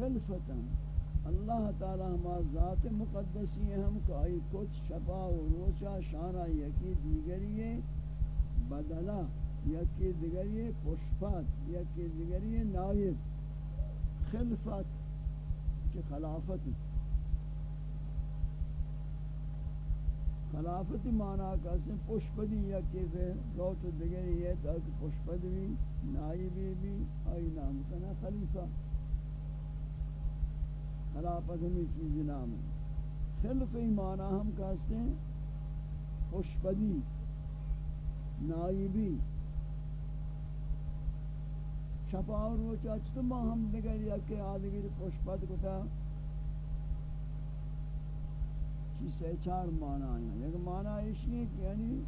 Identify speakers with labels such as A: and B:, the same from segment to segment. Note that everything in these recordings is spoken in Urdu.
A: خلفتا اللہ تعالی ہما ذات مقدسی ہم کائی کچھ شفا و روچا شانہ یکی دیگری بدلا یکی دیگری پشپت یکی دیگری نائب خلفت کہ خلافت۔ خلافت معنی کا سے پشپدی یا کہ روت دیگری یہ تاکہ پشپد بھی نائبی بھی، آئی نام کنا خلیفہ۔ خلافت ہمیں چیز نام ہے۔ خلفی معنی ہم کہتے ہیں پشپدی نائبی شفاور وہ چاچتا ما ہم دیگر یا کہ آدھگر پشپد کتا سے چار معنی ہیں۔ ایک معنی اسی ہے کہ یعنی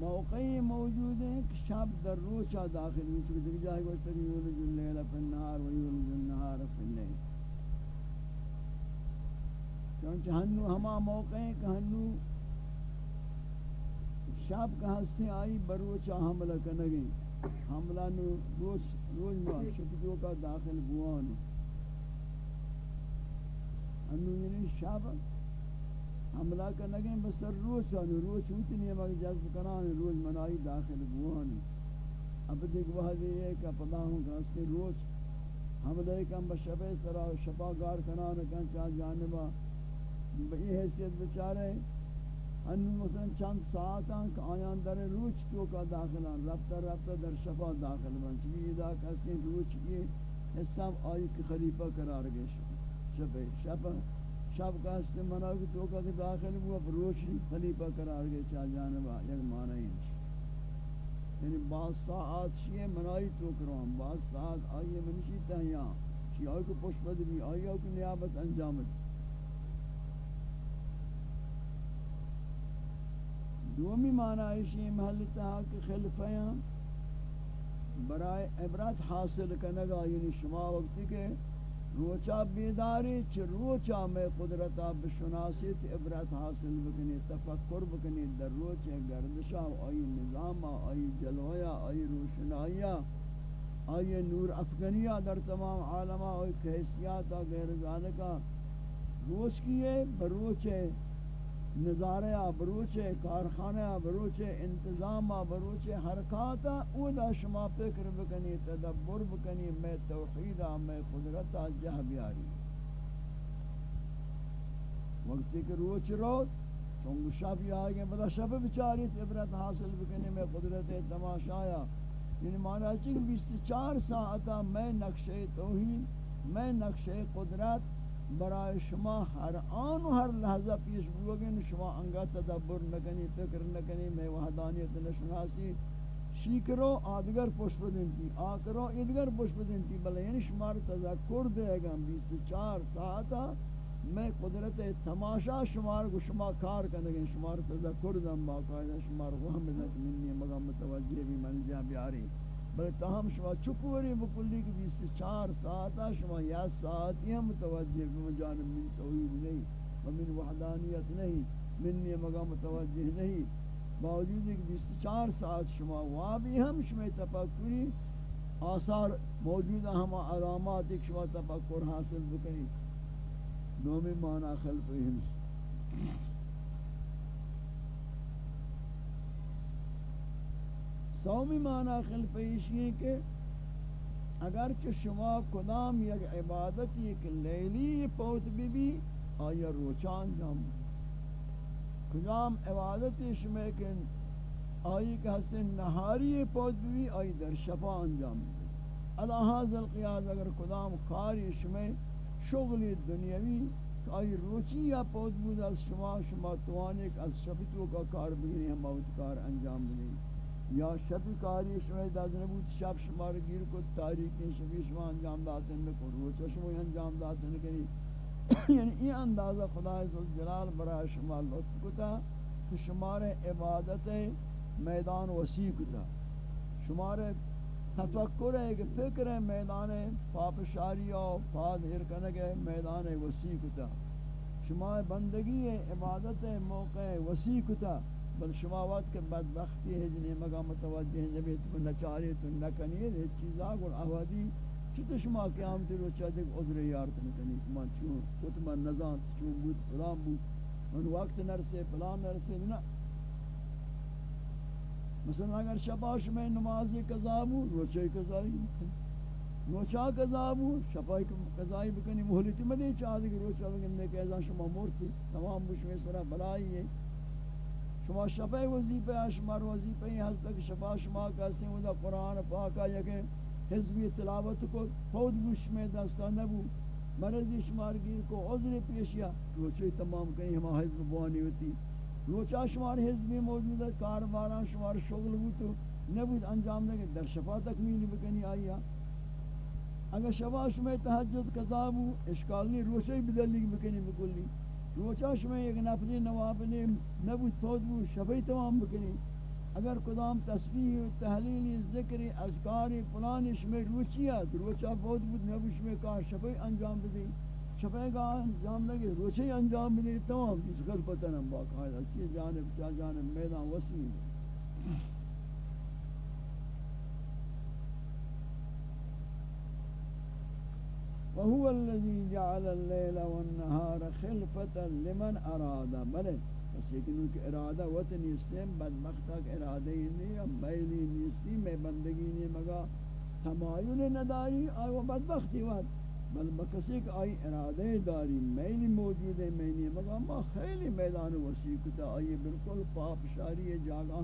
A: موقعی موجود ہیں کہ شب در روچہ داخل ہوئی چکے دیکھ جائے گوشت کہ یولج اللیل فی النہار و یولج النہار فی اللیل۔ چونچہ ہنو ہما موقع ہیں کہ ہنو شب کا ہستے آئی بروچہ حملہ کنگیں۔ حملہ نو روچ روچ ماہ شکتوں کا داخل بوانو انو یعنی شب حملہ کا نگیں بس روز چانو روز چوتی نہیں مگر جذب کران روز منائی داخل بوہانی اب دیکھ وہ یہ کہ پدا ہوں کہ اس کے روز حملہ کم بشبہ سرا شفا گار کنان کن چاہ جانبا بئی حیثیت بچارے انو مثلا چند ساعتاں کہ آیان در روچ تو کا داخلان رفتہ رفتہ در شفا داخل بن چلی ادا کسی روچ کی حصہ آئی کی خلیفہ قرار گئے شفا۔ شب شب شب کا استعمال کہ تو کا کے داخل ہوا روشنی خلیفہ قرار گئے چا جانبا یک معنی ہے۔ یعنی بعض ساعات شیئے منائی تو کرام، بعض ساعات آئیے منشی تہیاں شیئے آئی کو پشپد بھی، آئیے کو نیابت انجامت دومی معنی ہے محل تہا کہ خلفیاں برائے عبرت حاصل کنگا یعنی شما وقتی کے روچا بیداری چھ روچا میں قدرتا بشناسیت عبرت حاصل بکنی، تفکر بکنی، در روچ گردشا آئی نظام آئی جلویا آئی روشنایا آئی نور افغانیہ در تمام عالمہ آئی کیسیات غیر ذالکہ روچ کیے؟ بروچ نظارہ بروچ کارخانہ بروچ انتظام بروچ حرکات، او دا شما فکر بکنی، تدبر بکنی، میں توحید، میں قدرت، جہ بیاری. وقتی کہ روچ رو چونگو شب یا آگے بدا شب بچاری، عبرت حاصل بکنی، میں قدرت تماشایا. یعنی معنی چک بیست چار ساعتا، میں نقشِ توحید، میں نقشِ قدرت برای شما ہر آن و ہر لحظہ پیش بوگن شما انگا تدبر نکنی، فکر نکنی میں وحدانیت نشناسی، شیکرو آدگر پوش پشت بدنتی، آکرو ادگر پشت بدنتی، بلے یعنی شمار تذکر دے گا بیس چار ساعتا میں قدرت تماشا شمار کو شما کار کنگیں شمار تذکر دم، باقاعدہ شمار وہم بدنت منی مگا متوجہ بھی من جا بیاری. بل تاہم شما چکوری بکلی کی بیس چار ساعتا شما یا ساعتی ہم متوجہ بمجانب من توحید نہیں ومن وحدانیت نہیں منی مگا متوجہ نہیں۔ باوجود کہ بیس چار ساعت شما وابی ہم شما تفکری، آثار موجود ہم علامات ایک شما تفکر حاصل بکنی۔ دومی معنی خلف ہمس سومی معنی خل پیشی ہے کہ اگر کہ شما کدام یک عبادت، یک لیلی پوت بھی بھی، آیا روچان جام کدام عبادت شما کہ آئی کہ حسن نہاری پوت بھی بھی، آئی در شفا انجام بھی۔ اللہ اگر کدام کاری شما شغل دنیاوی آئی روچی یا پوت بود از شما شما توانک از شفتو کا کار بگیری ہم بہت کار انجام بھی یا شب کاری شما داد نبود شب شمار گیر کو تاریخ شبی شما انجام داتن کو روز شما انجام داتن کنی. یعنی این اندازہ خدا عز برای شما لطف کتا. کہ شمار عبادت میدان وسیع کتا. شمار تفکر ہے کہ فکر ہے میدان پاپشاری و فاد ہرکنگ میدان وسیع کتا. شما بندگی ہے عبادت موقع وسیع کتا. بل شما وقت کے بدبختی ہے جنہیں مگا متوجہ نبی تو نچاری تو نکنی ہے چیزا گل آوادی چطور شما قیامتی رو چاہتے کہ عذر یارت نکنی من چون کتما نزان چون بود، فلان بود. من وقت نرسے فلان نرسے نا مثلا اگر شباش میں نمازی قضا بود روچے قضایی بکنی روچا قضا بود شبائی قضایی بکنی محلتی مدی چاہتے کہ روچا بکنی کہ ایزان شما مورتی تمام بشمی سرہ بلائی ہے شما شفائی وظیفہ شمار وظیفہ ہی حضرت شفا شما کسی ہوں قرآن پاکا یکے حزبی تلاوت کو، خود بش میں دستا نبو مرضی شمار گیر کو، عذر پیشیا. روچے تمام کہیں ہما حزب بوانی ہوتی روچا شمار حزبی موجود ہے کارباران شمار شغل ہو تو. نبود انجام دے در شفا تکمیل بکنی آئیا اگر شفا شما تحجد قضاب ہو اشکال نہیں روچے بدلی بکنی بکلی. روچا شما ایک نفلی نواب نے نبود فوت بو شفای تمام بکنی۔ اگر کدام تسبیح و تحلیل، ذکر، اذکار فلان شما روچیا روچا فوت بود نبود شما کار شفای انجام بدی۔ شفای کا انجام لگے روچے انجام بدی، تمام۔ اس گل پتہ نہ باقاعدہ کی جانب چا جانب، میدان وسیع۔ وهو الذي جعل الليل والنهار خلفة لمن أراد. بلے، بس لیکن کہ ارادہ وطن نیستیم بدبخت تک ارادہ ہی نہیں یا میلی نیستی، میں بندگی نہیں، مگا تمایل نداری آئی و بدبختی وقت. بل بکسی کہ آئی ارادہ داری میلی موجود ہے میں نہیں مگا ما خیلی میدان وسیع کتا آئی بالکل پاپ شاری جاگاں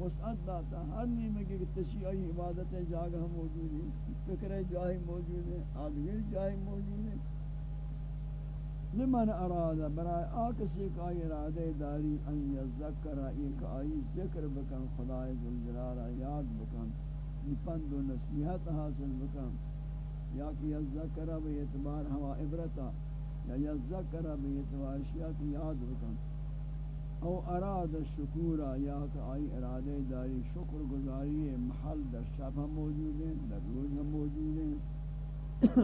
A: وسعت داتا ہر نیمے کہ تشیع عبادت جاگہ موجود ہے فکر جاہی موجود ہے آدگر جاہی موجود ہے لمن اراد برای آکسی کا ارادہ داری، ان یذکر ایک آئی ذکر بکن، خدای ذوالجلال یاد بکن۔ پند و نصیحت حاصل بکن۔ یا کہ یذکر به اعتبار ہوا عبرتا یا یذکر به اعتبار اشیاء کی یاد بکن۔ او اراد شکورا یا کہ آئی ارادہ داری، شکر گزاری محل در شب ہم موجود ہیں، در روز ہم موجود ہیں۔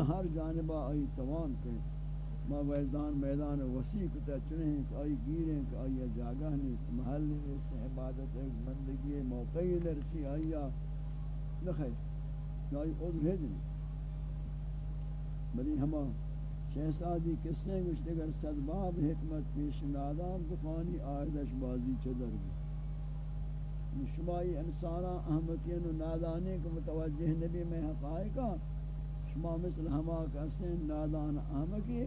A: ہر جانبہ آئی توان کے ما ویدان میدان وسیع کتا چنے ہیں کہ آئی گیریں کہ آئی جاگہ نہیں محل نہیں اس عبادت ایک بندگی موقعی لرسی آئی نخیر آئی عضو ہے نہیں بلی ہمہ شہزادی کسنے گوشت اگر صد باب حکمت پیش نادام دخانی آردش بازی چدر بھی شمائی انسانا احمقین و نادانے کو متوجہ نبی میں حقائقہ شما مثل ہما کسنے نادان احمقی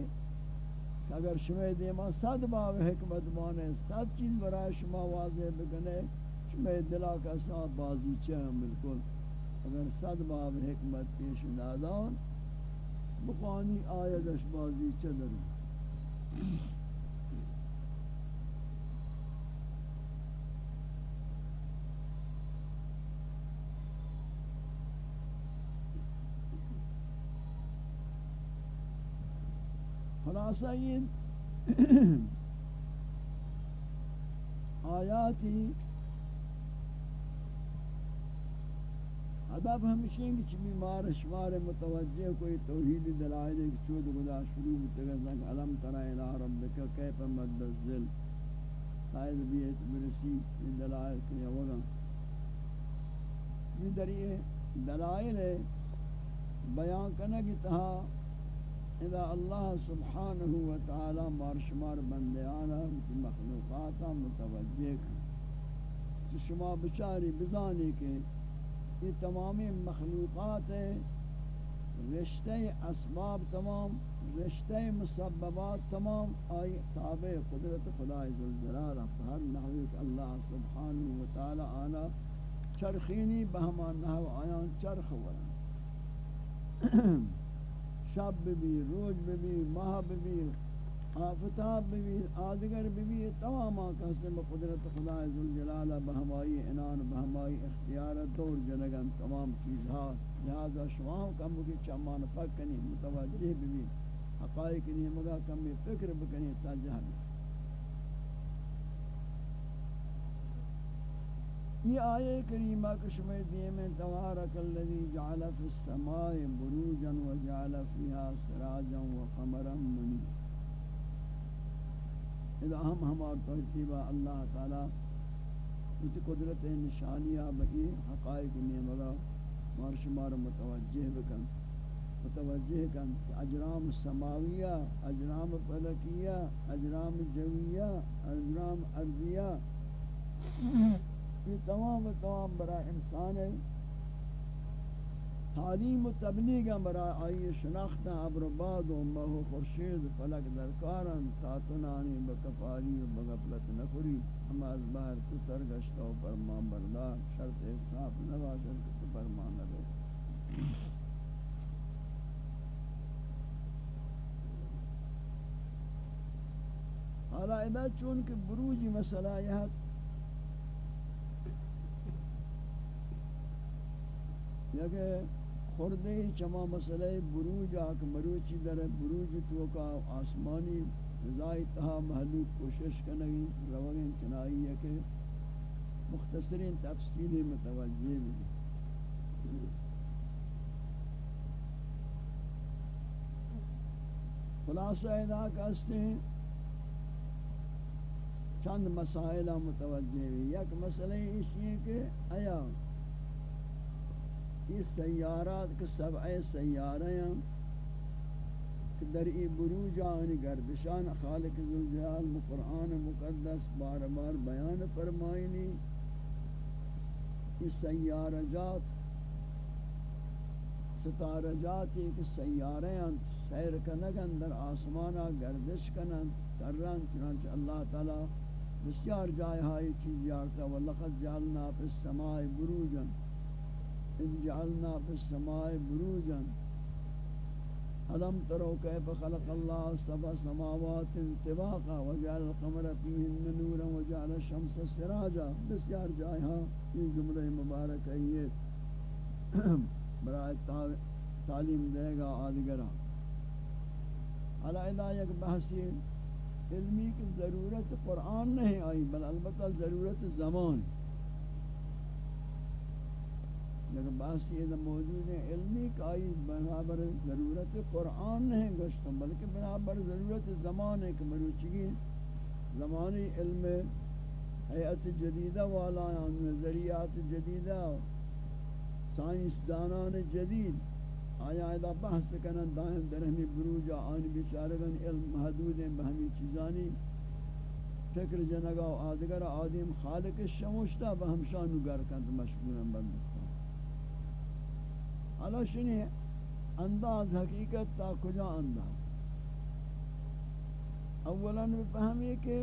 A: اگر شما دیما صد باب حکمت مانے، صد چیز برای شما واضح بکنے، شما دلا کسنا بازی چہم بالکل۔ اگر صد باب حکمت پیش نادان بخوانی آیدش بازی چدر خلاصہ یہ آیاتی ادب ہمیشہ کہ بیمار شمار متوجہ کوئی توحید دلائل ایک چود گدا شروع بتگا زنگ علم ترہ الہ ربکا کیف مدزل قائد بیت برسی دلائل کے وگا یہ دریئے دلائل بیان کرنے کی تہا اذا اللہ سبحانہ وتعالی مارشمار بندیانا مخلوقاتا متوجہ کر۔ شما بچاری بزانی کے یہ تمام مخلوقات رشتہ اسباب تمام، رشتہ مسببات تمام آئی تابع قدرت خدا ذوالجلال ہر نحوی کہ اللہ سبحانہ وتعالی آنا چرخینی بہمان نحو آیان چرخ ورن۔ شب بھی روز بھی ماہ بھی آفتاب بھی آدگر بھی تمام قسم قدرت خدا ذوالجلال بہمائی انان بہمائی اختیار دور جنگن تمام چیزها لہذا شوام کم بکی چمان پک کنی متوجہ بھی حقائق نہیں مگا کم فکر بکنی تا جہل یہ آیے کریمہ کشمہ دیم تبارک الذی جعل فی السماء بروجا وجعل فیها سراجا وقمرا منیر اذا ہم ہمار ترتیبہ اللہ تعالی اس قدرت نشانیہ بئی حقائق نے مگا مار شمار متوجہ بکن۔ متوجہ کن اجرام سماویہ، اجرام فلکیہ، اجرام جویہ، اجرام ارضیہ۔ یہ تمام تمام برای انسان ہے۔ تعلیم و تبلیغ برای آئی شناخت عبر باد و مہ خورشید فلک درکارن تاتنانی بکفاری و بغفلت نخوری. ہم از باہر تو سرگشتہ و فرمان بردار. شرط صاف نباشد تو فرمان نبے حالا ادا چون کہ بروجی مسئلہ یہ یا کہ خردے چما مسئلہ بروج آک مروچی در بروج تو کا آسمانی رضائی تہا محلوک کوشش کنگی روگیں چنائی ہے کہ مختصرین تفصیل متوجہ بھی خلاصہ ادا کہتے ہیں۔ چند مسائلہ متوجہ بھی یک مسئلہ اسی ہے کہ آیا یہ سیارات کے سبع سیارے ہیں کہ در ای بروج آنی گردشان خالق ذوالجلال قرآن مقدس بار بار بیان فرمائنی۔ یہ سیارہ جات، ستارہ جات ایک سیارے ہیں، سیر کنگن در آسمانا گردش کنن ترن چنانچہ اللہ تعالی بسیار جائے ہائی چیز یارتا وَلَقَدْ جَعَلْنَا فِي السَّمَاءِ بُرُوجًا۔ إذ جعلنا في السماء بروجا. ألم تروا كيف خلق الله سبع سماوات طباقا وجعل القمر فيهن نورا وجعل الشمس سراجا؟ بسیار جائے ہاں یہ جملہ مبارک ہے یہ برائے تعلیم دے گا آدگرہ علیہ یک بحثی علمی کی ضرورت قرآن نہیں آئی، بل البتہ ضرورت زمان۔ ہے لیکن بحث یہ موجود ہے علمی کائی برابر ضرورت قرآن نہیں گشتم، بلکہ برابر ضرورت زمان ہے کہ مروچگی زمانی علم حیات جدیدہ والا نظریات جدیدہ، سائنس دانان جدید۔ آیا ادا بحث کنن دائم درہمی بروجہ آنی بیچارگن علم محدود ہیں بہمی چیزانی فکر جنگا و آدگر آدم خالق شموشتا بہمشانو گر کند مشغولا حالا شنی انداز حقیقت تا کجا انداز؟ اولا بفهمی کہ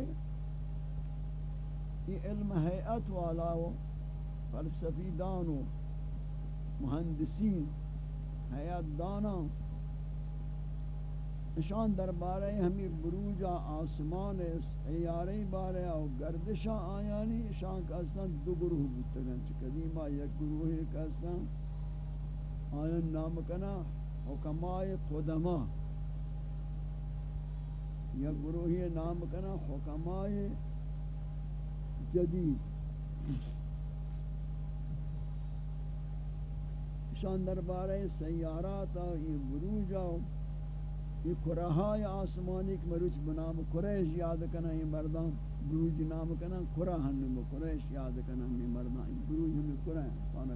A: یہ علم حیعت والا و فلسفی دان و مہندسین حیعت دانا نشان دربارے ہمیں بروجا آسمان سیارے بارے اور گردشا آیانی شان کا دو گروہ بودتگن چھ قدیمہ یک گروہ کا اسان نام کنا حکماء قدماء یا گروہی نام کنا حکماء جدید. شان دربارے سیارات یہ بروجا یہ کرہای آسمانی کے مروچ بنام قریش یاد کنا یہ مردان بروج نام کنا کرہ ہنم قریش یاد کنا یہ مردان بروج ہمیں کرہ ہیں پانا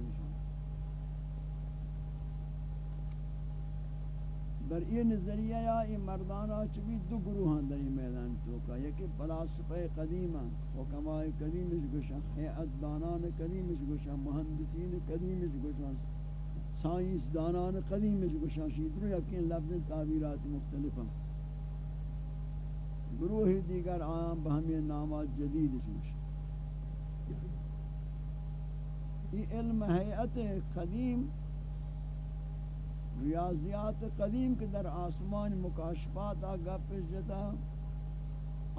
A: در یہ نظریہ یا یہ مردانہ چبی دو گروہ ہیں در یہ میدان توکا یکی فلاسفہ قدیم ہیں حکماء قدیم اس گوشا حیعت دانان قدیم اس گوشا مہندسین قدیم اس گوشا سائنس دانان قدیم اس گوشا شیدرو یقین لفظ تعبیرات مختلف ہیں گروہ دیگر عام بہمی نامات جدید اس یہ علم حیعت قدیم ریاضیات قدیم کے در آسمان مکاشفات آگا پیش جتا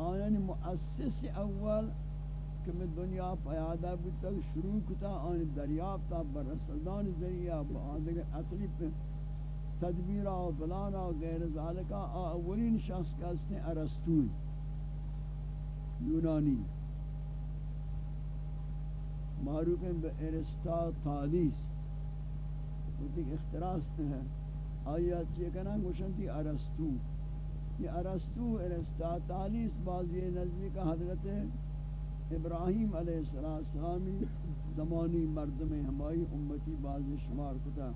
A: آیان مؤسس اول کہ میں دنیا پیادہ بودتا شروع کتا۔ آن دریافتا برسلدان ذریعہ آدھگر عقلی پہ تدبیرہ و فلانا و غیر ذالکہ اولین شخص کا اس نے ارسطوی یونانی۔ معروف ہیں بے ارسطاطالیس وقتی اختراس ہے آیات چیئے کنا گوشنتی ارستو۔ یہ ارستو ارستاتالیس بازی نزدیک حضرت ابراہیم علیہ السلام زمانی مردم ہمائی امتی باز شمار کتا۔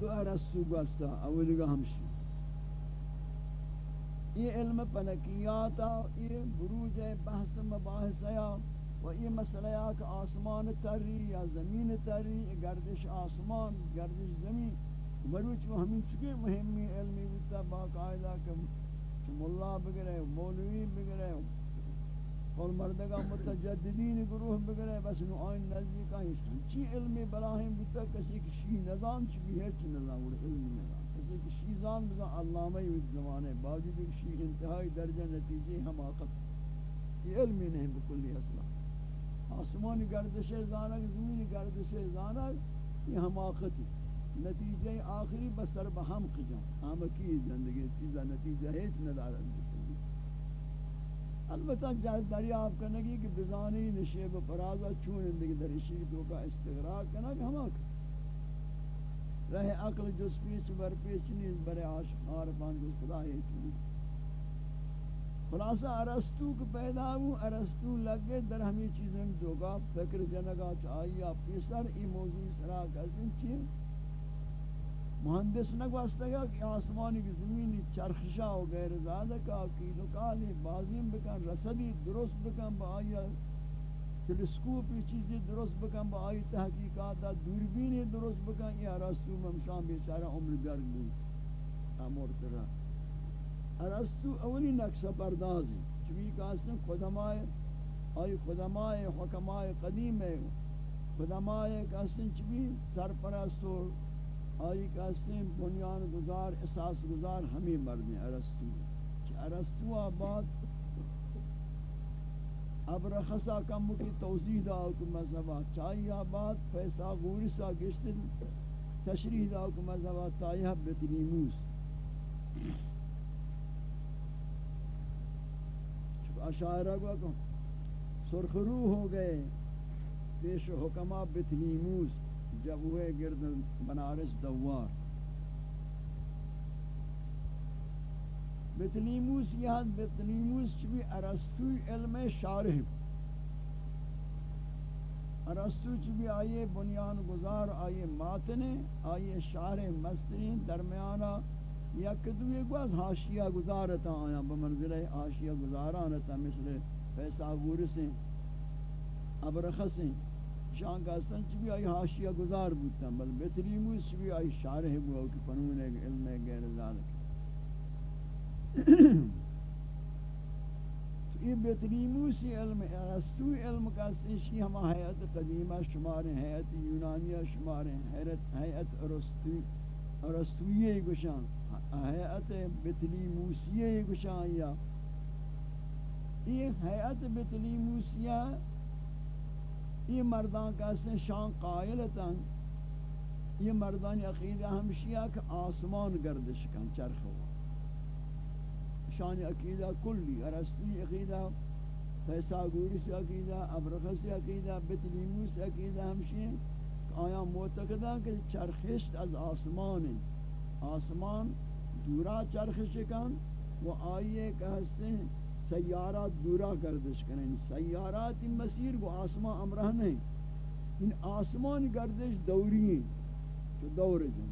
A: دو ارسطو گوستا اولی گا ہمشی۔ یہ علم پنکیاتا یہ بروج بحث مباحثیا و یہ مسئلہ کہ آسمان تری یا زمین تری گردش آسمان، گردش زمین۔ بروچ وہ ہمیں چکے مہمی علمی بتا باقاعدہ کہ ملا بگرے مولوی بگرے اور مردگا متجددین گروہ بگرے بس نو آئین نزدیک آئین۔ چی علمی بلاہم بتا کسی کشی نظام چی بھی ہے چی نظام اور علمی نظام۔ کسی کشی زان بزا علامہ یود زمانے باوجود کشی انتہائی درجہ نتیجے حماقت یہ علمی نہیں بکلی اصلا آسمان گردش زانک زمین گردش زانک یہ حماقتی نتیجہ آخری بسر بہم خجا ہم کی زندگی چیزا نتیجہ ہیچ ندارت البتہ جائے دریاب کرنے کی کہ بزانی نشیب فرازہ چون اندگی در اشیر تو کا استغراق کرنا کہ ہم رہ عقل جس پیچ بر پیچ نیز بر آشقار پان جس خدا ہے چون خلاصہ ارستو کو پیدا ہوں، ارستو لگے در ہمیں چیزیں جو کا فکر جنگا چاہیے پیسر ای موضوع سرا کسی چیز مہندس نگواستا گا کہ آسمانی کی زمینی چرخشا و غیر زادہ کا عقید و کالی بازیم بکن، رسدی درست بکن، با آیا تلسکوپی چیزی درست بکن، با آئی تحقیقات دوربینی درست بکن، یہ رستو ممشان بیچارہ عمر گرگ بود. امور ترہ ارستو اولی نقشہ پردازی. چوی کہاستے خدمائے آئی خدمائے حکمائے قدیم ہے. خدمائے کہاستے چوی سرپرست و آئی کہتے ہیں بنیان گزار، اساس گزار ہمیں مردیں ارستو کہ ارستو آباد اب رخصا کم کی توضیح داو کہ مذہبہ چاہی ہاں آباد پیسہ غورسا گشت تشریح داو کہ مذہبہ تایہ بتنیموس اشارہ کو کہ سرخرو ہو گئے، پیش حکمہ بتنیموس جب ہوئے گرد بنارس دوار۔ بتنیموس یہاں بتنیموس چبی ارستوی علم شارح ارستو چبی آئیے بنیان گزار آئیے ماتنے آئیے شارح مسترین درمیانا یک دوئے کو از حاشیہ گزارتا آیا بمنزل حاشیہ گزارانتا مثل پیسہ گورسیں ابرخسیں شان گاستان چی بھی آئی حاشیہ گزار بودتا بل بہتری موس چی بھی آئی شارح بوا کہ فنون علم غیر ذالک یہ بہتری موسی علم ارستو علم کاستان شی ہما حیات قدیمہ شمار حیات یونانیہ شمار حیات حیات ارستو گشان حیات بہتری موسیہ گشان یا یہ حیات بہتری موسیہ یہ مردان کا سن شان قائلتاں یہ مردان عقیدہ ہمشیہ کہ آسمان گردش کن، چرخ ہوا شان عقیدہ، کلی ارسطی عقیدہ فیساگوری سے عقیدہ ابرخ سے عقیدہ بتلیمو سے عقیدہ ہمشیہ کہ آیا معتقدہ کہ چرخشت از آسمان آسمان دورا چرخش کن وہ آئیے کہ ہستے ہیں سیارات دورا گردش کریں۔ سیارات ان مسیر کو آسمان امرہ نہیں۔ ان آسمان گردش دوری ہیں۔ تو دور جن۔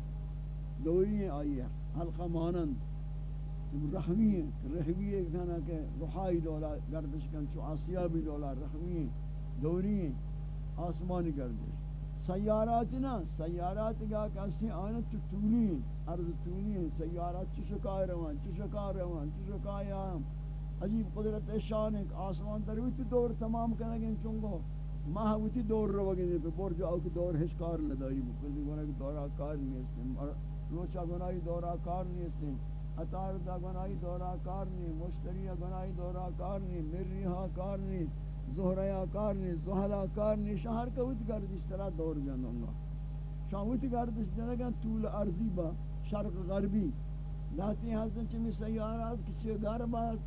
A: دوری ہیں آئی ہے حلقہ مانند۔ رحمی ہیں، رحمی ایک دھانا کہ رحائی دولا گردش کریں چو آسیا بھی دولا رحمی ہیں، دوری ہیں، آسمانی گردش۔ سیارات نا، سیارات کا کسی آنا تو تونی ہیں، عرض تونی ہیں، سیارات چشکای روان چشکای روان چشکای آم عجیب قدرت شان ایک آسمان در ویتی دور تمام کرنے گئے چونگو، ماہ ویتی دور رو گئے پہ بور جو اوکی دور ہش کار نداری بکلی گونا کی دورا کار نہیں استے روچا گناہی دورا کار نہیں استے اتار دا گناہی دورا کار نہیں مشتری گناہی دورا کار نہیں مریہا کار نہیں زہریا کار نہیں زہلا کار نہیں شہر کا ویتی گرد اس طرح دور جاندوں گا۔ شاہ ویتی گرد اس جنگا طول عرضی با شرق غربی۔ لاتی حسن چمی سیارات کی کچھ گھر بات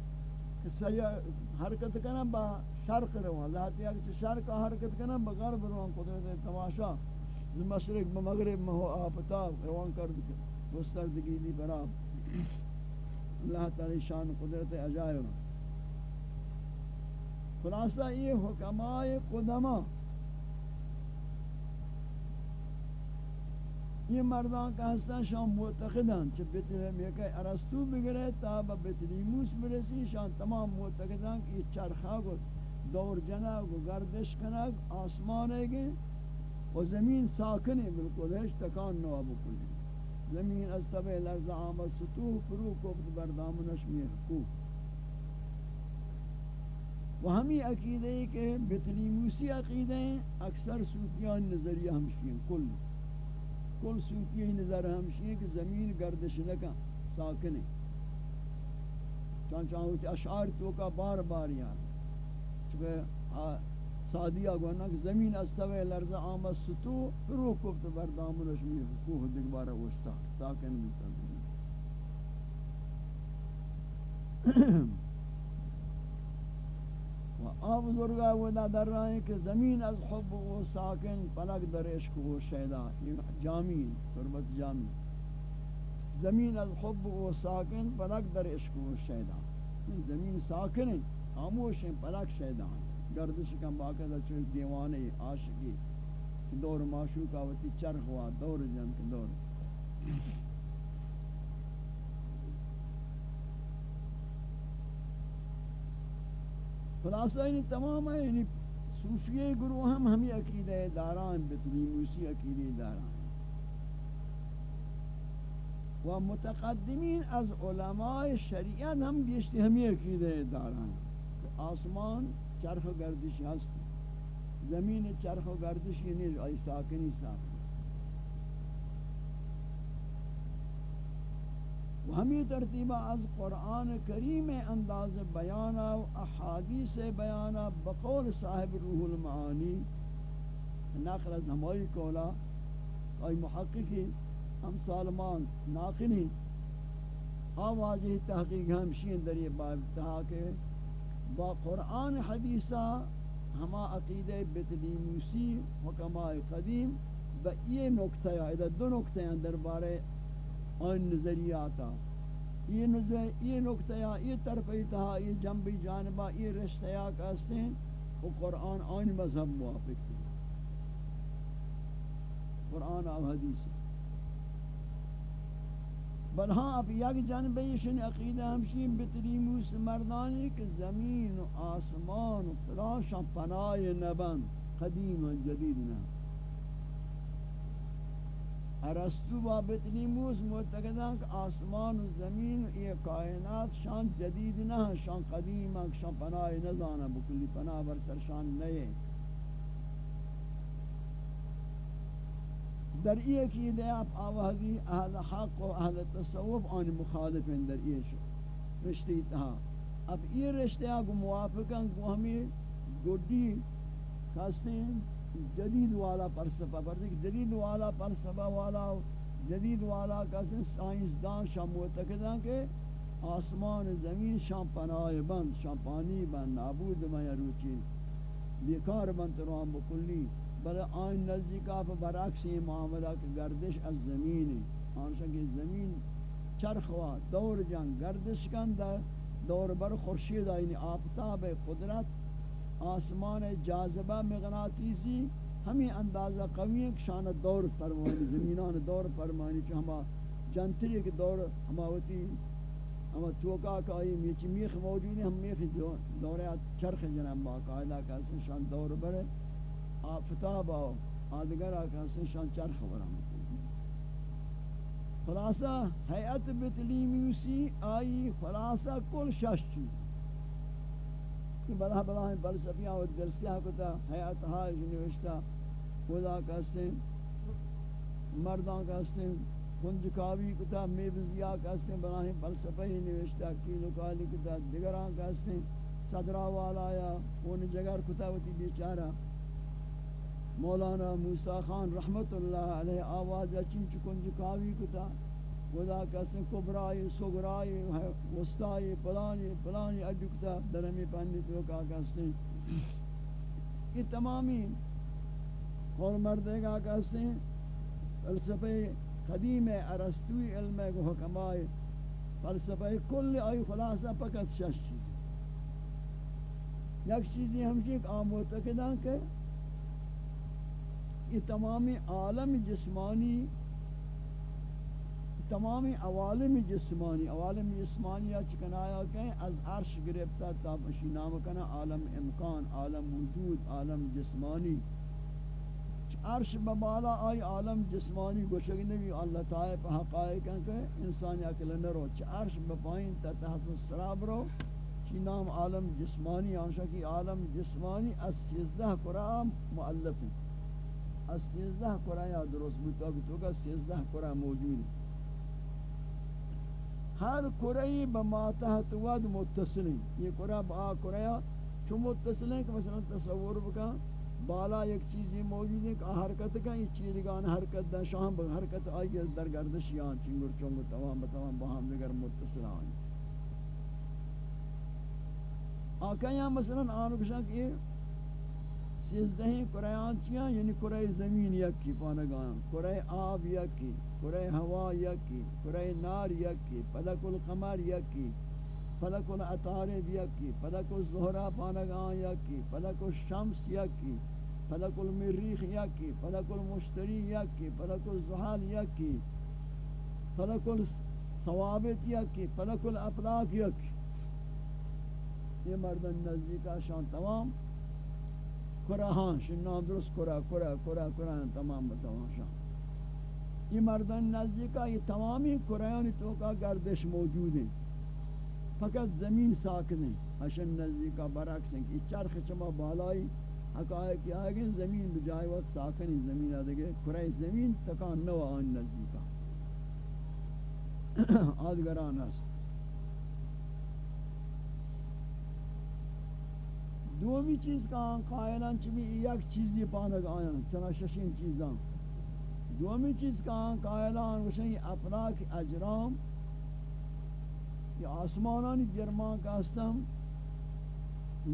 A: حرکت کنا با شرق روان۔ ذاتی اگر شرق حرکت کنا با غرب روان۔ قدرت تماشا، مشرق با مغرب مہو آفتاب روان کر دکے مستر دگیلی براب۔ اللہ تعالی شان قدرت عجائب خلاصہ یہ حکماء قدمہ یہ مردان کا ہستان شان معتقدان چھ بیتلیم یہ کہ ارستو بگرے تا با بیتلیموس برسی، شان تمام معتقدان کہ یہ چرخا کو دور جناگ و گردش کنگ آسمان ہے گئے، و زمین ساکن ہے بالکل ہے تکان نوا بکلی زمین از طبع لرز آمد ستوح پرو کفت بردامنش میرکو و ہمی عقیدے کہ بیتلیموسی عقیدے اکثر صوفیان نظریہ ہمشی ہیں. کل. کل صوفی نظر ہمشی ہے کہ زمین گردش نکا ساکن ہے چانچہ ہوتی اشعار تو کا بار بار یاد. چونکہ سادیہ گونا کہ زمین استوے لرز آمد ستو رو کفت بردامن رشمی کوہ دیکھ بارا وشتا. ساکن بیتا زمین آب بزرگا ودا در رہا کہ زمین از حب و ساکن پلک در عشق و شیدہ جامی، تربت جامی. زمین از حب و ساکن پلک در عشق و شیدہ زمین ساکن ہے خاموش ہیں پلک شیدہ گردش کم باقی در چوش دیوانے عاشقی دور معشوق آوتی چرخ ہوا دور جنت دور۔ خلاصہ یعنی تمام ہے یعنی صوفیہ گروہ ہم، ہمیں عقیدہ داران بتنی موسی عقیدہ داران۔ و متقدمین از علماء شریعت ہم بیشتی ہمیں عقیدہ داران۔ آسمان چرخ و گردش ہست زمین چرخ و گردش یعنی آئی ساکنی ساکنی ہمیں ترتیبہ از قرآن کریم انداز بیانہ و احادیث بیانہ بقول صاحب روح المعانی، نقل از ہمائی کولا کوئی محققی ہم سالمان ناقنی آوازی تحقیق ہمشین در یہ باب تہا کہ با قرآن حدیثہ ہما عقید بتلیموسی حکماء قدیم با یہ نکتہ ہے دو نکتہ ہیں دربارے آن نظریاتا یہ نظر یہ نقطہ یہ طرف اتہا یہ جنبی جانبہ یہ رشتہ کہستے ہیں، وہ قرآن آن مذہب موافق تھی۔ قرآن آو حدیث۔ بل ہاں اب یک جانبہ یہ عقیدہ ہمشین بتری موس مردانی کہ زمین و آسمان و فلاشا پناہ نبند قدیم و جدید نہ ارسطو با بطلیموس معتقدان کہ آسمان و زمین و یہ کائنات شان جدید نہ شان قدیم ہے شان پناہ نزانا بکلی پناہ بر سر شان نئے در یہ کی دے آپ آوہدی اہل حق و اہل تصوف آن مخالف ہیں در یہ شو رشتی تہا اب یہ رشتے آگو موافقاں کو ہمیں گوڑی کھاستے ہیں جدید والا فلسفہ پر جدید والا فلسفہ والا جدید والا کا سائنس دان شام معتقدان کہ آسمان زمین شام پناہ بند، شام پانی بند، نابود میں روچی. بیکار بند تروان بکلی. بل آئین نزدیک آپ برعکس یہ معاملہ کہ گردش از زمین ہے آنشان کہ زمین چرخ ہوا دور جنگ گردش کن دور بر خورشید آئین آفتاب قدرت، آسمان جاذبہ مغناطیسی ہمیں اندازہ قوی ہے کہ شان دور فرمانی، زمینان دور فرمانی چھ ہما جنتری کے دور ہما ہوتی ہما توکا کا آئی میچ میخ موجود ہے ہم میخ دور چرخ جنب باقاعدہ کا حسن شان دور برے آفتاب آو، آدگر آکا حسن شان چرخ برام خلاصہ حیعت بتلیمیوسی آئی، خلاصہ کل شش چیز۔ کہ بلا بلا ہیں فلسفیاں و جلسیاں کتا، حیات حاج نوشتا خدا کہستے مردان کہستے کنجکاوی کتا، میبزیا کہستے بلا ہیں فلسفی نوشتا کیلو کالی کتا، دگران کہستے صدرہ والا یا اون جگر کتا ہوتی بیچارہ۔ مولانا موسیٰ خان رحمت اللہ علیہ آواز اچین چکن جکاوی کتا، خدا کسن کبرائی سگرائی وسطائی پلانی پلانی اجکتا درمی پانی تو کسن۔ یہ تمامی اور مردے کا کسن فلسفہ قدیم ارسطوی علم کو حکمائی فلسفہ کل آئی خلاصہ پکت شش چیز یک چیزی ہمشی جی ایک عام معتقدان کہ یہ تمامی عالم جسمانی تمامی عوالم جسمانی عوالم جسمانی یا چکنایا کہیں از عرش گرفتا تا بشی نام کنا عالم امکان، عالم وجود، عالم جسمانی۔ عرش ببالا آئی عالم جسمانی گوشک نبی اللہ تعالی پہ حقائق ہیں کہ انسان انسانی اکل نرو چھ عرش بپائیں تا تحت السراب رو، چی نام عالم جسمانی آنشا کی عالم جسمانی از سیزدہ قرآن معلف ہیں از سیزدہ قرآن یا درست بودتا کہ تو کا سیزدہ قرآن موجود ہے ہر قرآن بما تحت ود متصل ہیں یہ قرآن با قرآن چو متصل ہیں کہ مثلا تصور بکا بالا ایک چیزی موجود ہے کہ حرکت کا یہ چیز گان حرکت دا شام حرکت آئی در گردش یہاں چنگر چونگو تمام تمام بہام دیگر متصل آئیں آقا یہاں مثلا آنو کشا کہ سیزدہیں قرآن چیاں یعنی قرآن زمین یکی پانگاں قرآن آب یکی قرآن ہوا یکی قرآن نار یکی، فلک القمر یکی، فلک العطارب یکی، فلک الزہرہ پانگاں یکی، فلک الشمس یکی، فلک المریخ یکی، فلک المشتری یکی، فلک الزحال یکی، فلک الثوابت یکی، فلک الافلاک یکی. یہ مردن نزدیکا شان تمام. کرا ہاں شنان درست کرا کرا کرا کرا تمام بتوان شان یہ مردن نزدیکا یہ تمامی قرآن تو کا گردش موجود ہیں فقط زمین ساکن ہے اشن نزدیکا برعکس ہیں کہ چرخ چما بالائی حقائق یہ آگے زمین بجائے وقت ساکن ہی زمین آدھگے کرای زمین تکان نو آن نزدیکا آدگران است دومی چیز کا قائلان چمی یک چیزی پانک آیاں چنا ششین چیزاں دومی چیز کا قائلان وشن یہ افلاک اجرام یہ آسمانانی جرمان کا استم،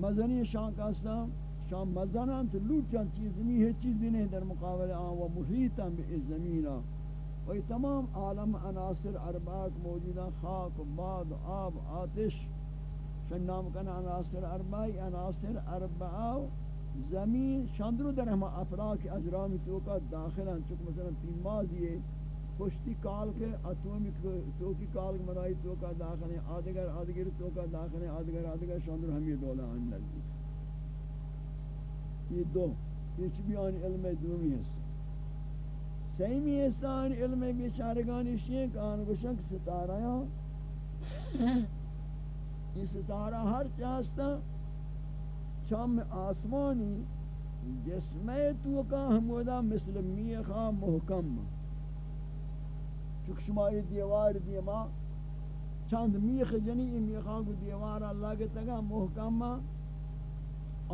A: مزنی شان کا استم، شان مزنان تو لوٹان چیز نہیں ہے چیزی نہیں در مقابل آن و محیطا بی زمینہ و تمام عالم عناصر ارباک موجودہ خاک و باد و آب آتش چون نام کن عناصر اربعی، عناصر اربعہ زمین. شاندرو در ہم افراک اجرامی تو کا داخلا چک مثلا پیمازی ہے پشتی کال کے اتومی تو کی کال منائی تو کا داخل ہے آدگر آدگر تو کا داخل ہے آدگر آدگر، شاندرو ہم یہ دولا آن نزدیک. یہ دو. یہ چی آن علم دومی ہے سیمی حصہ علم بیچارگانی شیئے کہ آن گوشک ستارہ یہ ستارہ ہر چاہتا شام آسمانی جسمے تو کا ہمودا مثل میخا محکم. چک شمائی دیوار دیما چند میخ جنی میخا کو دیوار اللہ کے تگا محکم.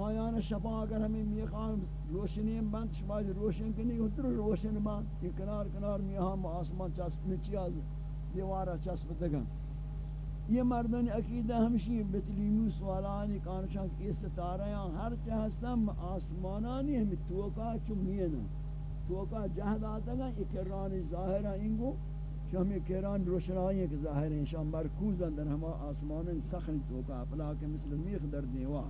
A: آیان شفا اگر ہمیں میخا روشنی بند شمائی روشن کنی، اتر روشن بند. یہ کنار کنار میہام آسمان چسپ میں چیز دیوارہ چسپ تگا یہ مردن عقیدہ ہمشی بتلیمو سوالانی، کانشان کی ستارہ ہر چہستم آسمانانی ہمیں توکا چمینا توکا جہد آتا گا اکران ظاہرہ انگو کہ ہمیں اکران روشنائی ہیں کہ ظاہر ہیں، شام مرکوزا در ہما آسمان سخن توکا اپلا کہ مثل میخ در دیوا۔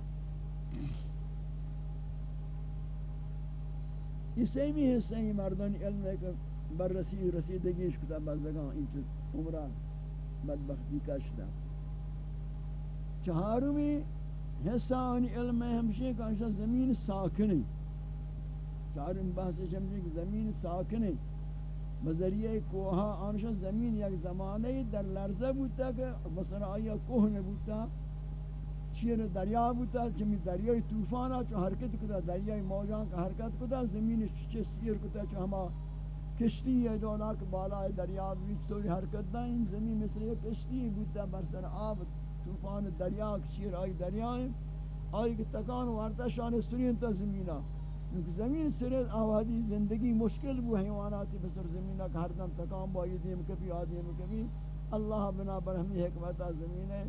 A: یہ سیمی حصہ ہی مردن علم ہے کہ بررسی رسیدگیش کتا بزدگان انچہ عمران بدبختی کا شدہ چہارمی حصہ ان علم ہمشہ کہ زمین ساکن ہے بحث شمجھے کہ زمین ساکن ہے بذریعہ کوہا انشاء زمین یک زمانے در لرزہ بوتا کہ مثلا آیا کوہ نبوتا چیر دریا بوتا چمی دریای طوفانا چو حرکت کتا دریای موجان کا حرکت کتا زمین چچے سیر کتا چو ہما کشتی ہے دولا کہ بالا دریا بیچ تو حرکت دا ان زمین مثل ایک کشتی ہے بودتا برسر آب، طوفان دریا کشیر آئی دریا ہے۔ آئی کہ تکان وارتا شان سرین تا زمینہ۔ کیونکہ زمین سرین آوادی زندگی مشکل بو، حیواناتی بسر زمینہ کہ ہر دم تکان با یہ دیم کبھی، آدیم کبھی۔ اللہ بنا برہمی حکمتا زمین ہے۔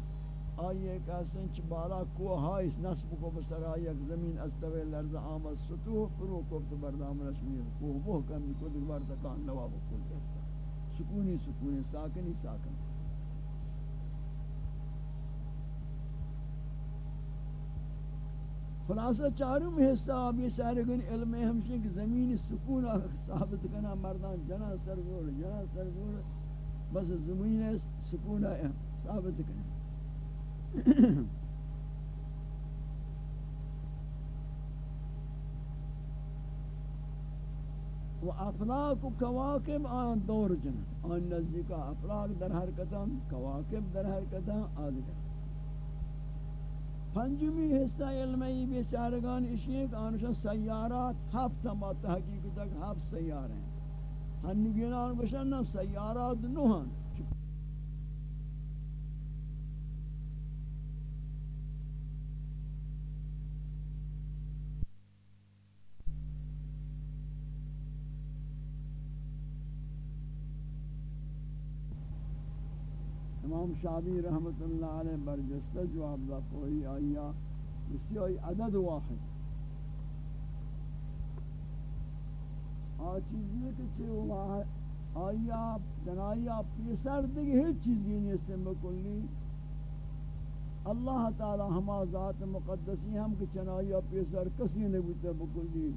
A: آئیے کہتے ہیں چھ بالا کو نصب کو بسر آئی ایک زمین استوے لرز آمد سطوح پرو کفت بردام رشمیر کو وہ کمی کو دیوار تکان نواب کل کستا سکونی سکونی ساکنی ساکن۔ خلاصہ چاروں میں حصہ اب یہ سارے گن علم ہمشہ کہ زمین سکون ثابت کنا، مردان جنا سرگوڑ جنا سرگوڑ بس زمین سکون ثابت کریں و افلاک و کواکب آن دور جن. آن نزدیکا افلاک در حرکتان کواکب در حرکتان آدھگر پنجمی حصہ علمی بیچارگان اشیئے کہ آنشا سیارات ہفت ہم تحقیق تک ہفت سیار ہیں. ہنگینان بشن سیارات نوہن. امام شادی رحمت اللہ علیہ برجستہ جواب دا پوری آیا اسی آئی عدد واحد۔ آ چیزی کہ چھے واحد آیا جنایا پیسر دیگی ہیچ چیزی نہیں سے مکلی اللہ تعالی ہما ذات مقدسی ہم کہ چنایا پیسر کسی نے بوتا بکلی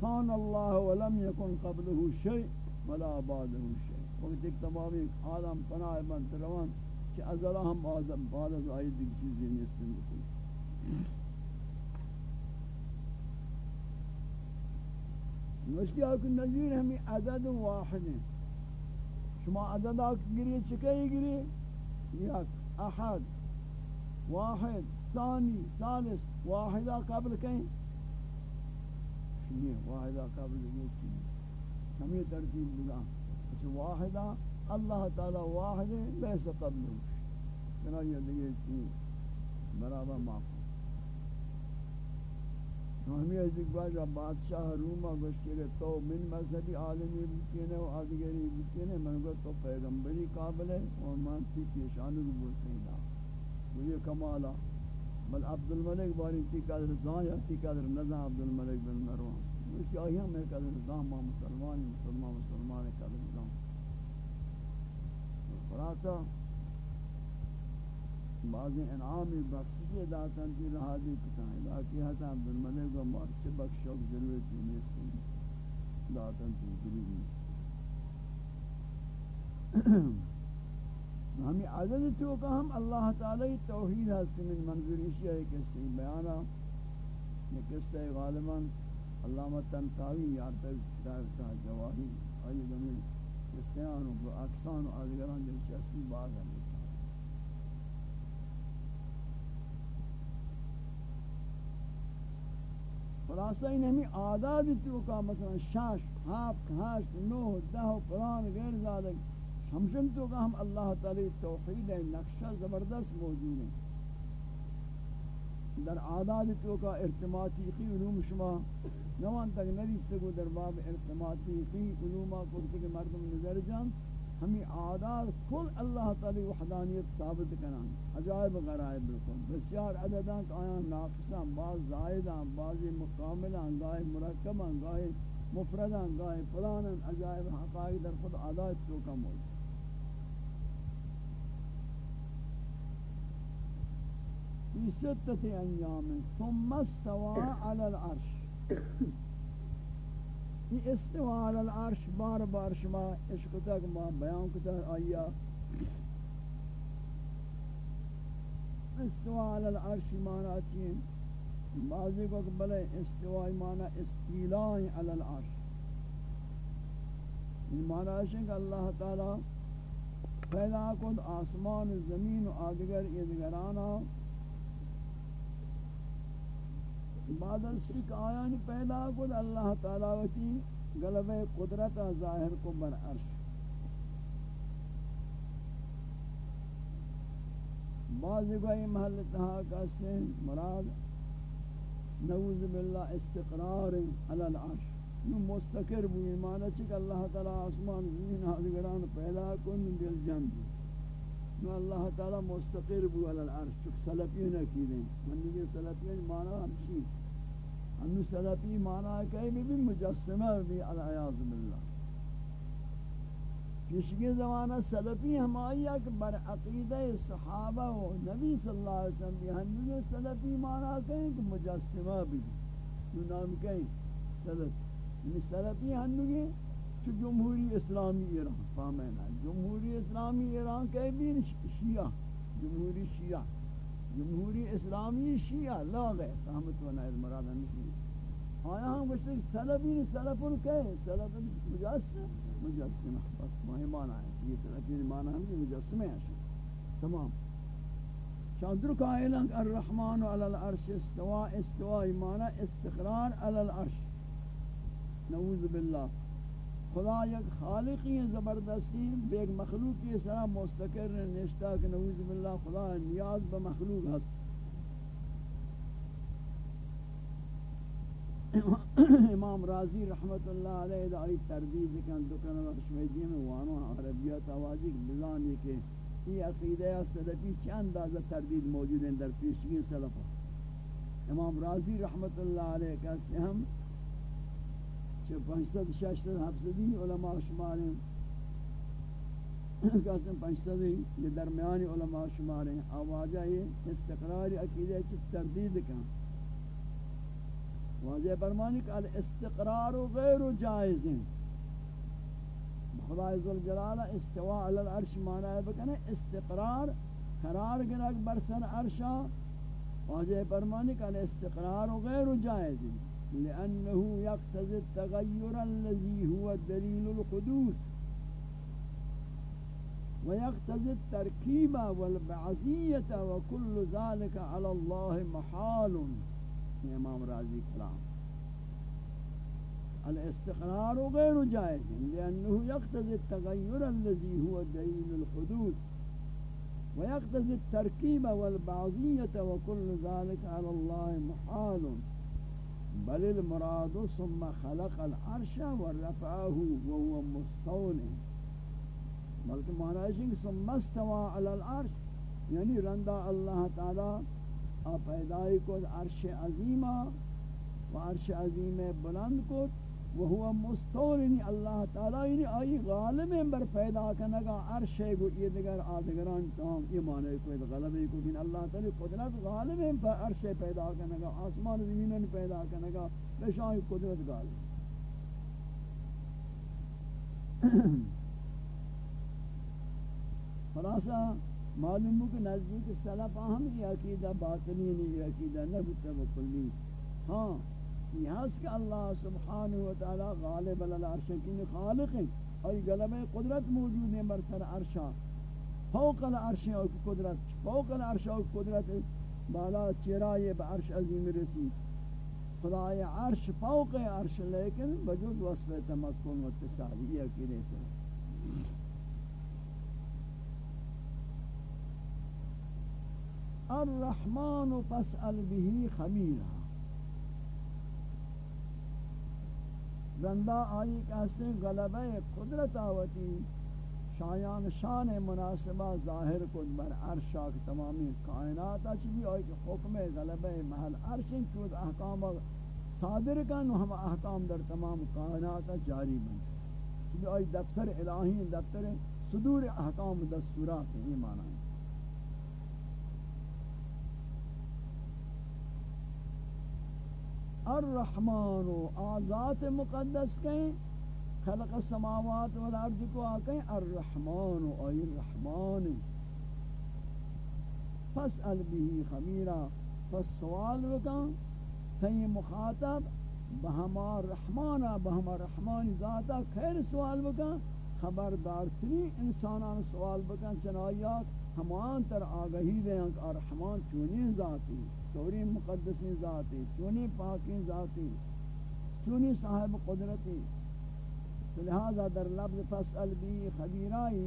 A: خان اللہ ولم یکن قبلہ شیء ولا بعدہ شیء۔ وقت ایک تمامی آدم پناہ بنت روان۔ کہ ازلا ہم آدم بعد از آئی دیکھ چیزیں نیستن بکن مشکی آکن نظیر ہمیں عدد واحد ہیں شما عدد آکن گری چکے گری یک احد واحد ثانی ثالث واحدہ قبل کہیں یہ واحدہ قبل یہ چیز ہمیں ترتیب بلا واحدہ اللہ تعالی واحد ہے لیس قبل چنانچہ دیگه چیز برابر معاف ہمیں از ایک بار بادشاہ روما گوشتی کہ تو من مذہبی عالمی بکینے و آدگری بکینے من گو تو پیغمبری قابل ہے اور من تی پیشانو بھی بول سینا وہ یہ کمالا بل عبد الملک باری تی قدر زان یا تی قدر نزان عبد الملک بن مروان۔ اس کی آئیہ میں قدر زان ما مسلمان مسلمان مسلمان قدر۔ خلاصہ، بعض انعامی بخشی داتن کی رہادی کتائیں لاکی حتا عبدالملک و مارچ بخشوک ضرورتی نیستی داتن کی گریبی ہمیں عدد تو کہ ہم اللہ تعالی توحید ہست من منظور اشیاء ہے کہ سی بیانا، یہ قصہ غالباً علامہ تنتاوی یارتا ہے جواہی آئی زمین کسیان و اکسان و آدگران دلچسپی باز ہیں خلاصہ ان ہمیں آداد تو کا مثلا شاش ہاف ہاشت نو دہ پران غیر زیادہ ہمشن تو کا ہم اللہ تعالی توحید نقشہ زبردست موجود ہیں در آداد تو کا ارتماطی علوم شما، نوان تک نریستے کو در باب ارتماطی فی علومہ کرتے کے مردم نظر جان، ہمیں آداد کل اللہ تعالی وحدانیت ثابت کران، عجائب غرائب بلکن بسیار عددان کہ آیاں ناقصان بعض زائدان بعض مقاملان گاہ مرکبان گاہ مفردان گاہ فلانان عجائب حقائق در خود آداد تو کا موجود في ستة أيام ثم استوى على العرش. یہ استوا علی العرش بار بار شما عشق تک ما بیان کتا آیا استوا علی العرش مانا چین بعضی کو بلے استوا مانا استیلاء علی العرش. یہ مانا ہے کہ اللہ تعالی پیدا کن آسمان زمین و آدگر ادگرانا بعد از شک آیان پیدا کن، اللہ تعالی وتی غلبہ قدرت ظاہر کو بر عرش بعض گوئی محل تہا کہتے مراد نعوذ باللہ استقرار علی العرش۔ نو مستقر بو ایمانہ چک اللہ تعالی آسمان زمین حضران پیدا کن، دل جنب نو اللہ تعالی مستقر بو علی العرش. چک سلفین اکیدیں من دیگه سلفین معنی ہمشی انو سلفی معنی کئی بھی بھی مجسمہ بھی علی عیاض باللہ پیشگی زمانہ سلفی ہم آئیا کہ بر عقیدہ صحابہ و نبی صلی اللہ علیہ وسلم بھی ہم ہنو سلفی معنی کہیں کہ مجسمہ بھی نو نام کہیں سلف یعنی سلفی ہنو چو جمہوری اسلامی ایران فاہمینا جمہوری اسلامی ایران کہ بین شیعہ، جمہوری شیعہ، جمہوری اسلامی شیعہ، لا غیر فهمت و نائد مراد ہمشی آیا ہم گوشتے کہ سلفین سلفن کہ سلف مجسم مجسم، بس ماہی مانا ہے، یہ سلفین مانا ہم کہ مجسم ہے تمام۔ شاندر قائلن الرحمن علی العرش استوا استوا مانا استقرار علی العرش۔ نعوذ باللہ۔ خدا یک خالقی زبردستی بیک مخلوقی سرا مستقر نشتا کہ نعوذ باللہ خدا نیاز بمخلوق ہست امام راضی رحمت اللہ علیہ دائی تردید کن دکن رشمیدی میں وانو عربیت آوازی بزانی کہ یہ عقیدہ سلفی چند اندازہ تردید موجود ہیں در پیشگی سلفہ امام راضی رحمت اللہ علیہ کہتے ہم کہ پنجتد ششتد حفظدی علماء شماریں قسم پنجتدی یہ درمیانی علماء شماریں آواجہ یہ استقرار عقیدہ کی تردید کا واضح برمانی کہ الاستقرار غیر جائز ہیں خدای ذوالجلال استواء علی العرش معنی ہے بکنے استقرار، قرار گرک برسر عرشا. واضح برمانی کہ الاستقرار غیر جائز ہیں لأنه يقتضي التغير الذي هو دليل الحدوث. ويقتضي التركيب والبعثية وكل ذلك على الله محال. إمام راضي كلام. الاستقرار غير جائز لأنه يقتضي التغير الذي هو دليل الحدوث. ويقتضي التركيب والبعضية وكل ذلك على الله محال. بل المراد ثم خلق العرش ورفعه وهو مستول. بلکہ معنی ہے کہ ثم استوى على العرش یعنی رندا اللہ تعالی پیدائی کو عرش عظیمہ و عرش عظیم بلند کو وهو مستول یعنی اللہ تعالی یعنی آئی غالب بر پیدا کنگا عرش ہے گو یہ دیگر آدگران تمام یہ معنی کوئی غالب کو کہ اللہ تعالی قدرت غالب پر عرش پیدا کنگا آسمان و زمین پیدا کنگا بشاہی قدرت غالب خلاصہ، معلوم ہو کہ نزدیک سلف اہم یہ عقیدہ باطنی نہیں، یہ عقیدہ نبوت و کلی۔ ہاں یہ یہاں کہ اللہ سبحانہ و تعالی غالب العرش کی خالق ہے اور غلبہ قدرت موجود ہے بر سر عرشا فوق العرش اور قدرت، فوق العرش اور قدرت بالا چرائے بعرش عظیم رسی خدای عرش فوق عرش، لیکن وجود وصف تمکن و تصالی یہ کہ سے الرحمن فاسأل به خبيرا زندہ آئی کہتے غلبہ قدرت آوتی، شایان شان مناسبہ ظاہر کن بر عرشاک تمامی کائنات چلی آئی کہ حکم غلبہ محل عرش چود احکام صادر کن ہم احکام در تمام کائنات جاری بن۔ چلی آئی دفتر الہی دفتر صدور احکام دستورات یہ معنی ہے الرحمن آزات مقدس کہیں، خلق السماوات والارض کو آکیں الرحمن ای الرحمن. فاسأل به خمیرا پس سوال بکن تین مخاطب، بہما رحمانا، بہما رحمان ذاتا خیر سوال بکن خبردارتری انسانان سوال بکن چنائیات، ہمان تر آگہی دیں ہاں کہ رحمان چونی ذاتی چونی مقدسی ذاتی، چونی پاکی ذاتی، چونی صاحب قدرتی۔ لہذا در لفظ فسأل بی خبیرائی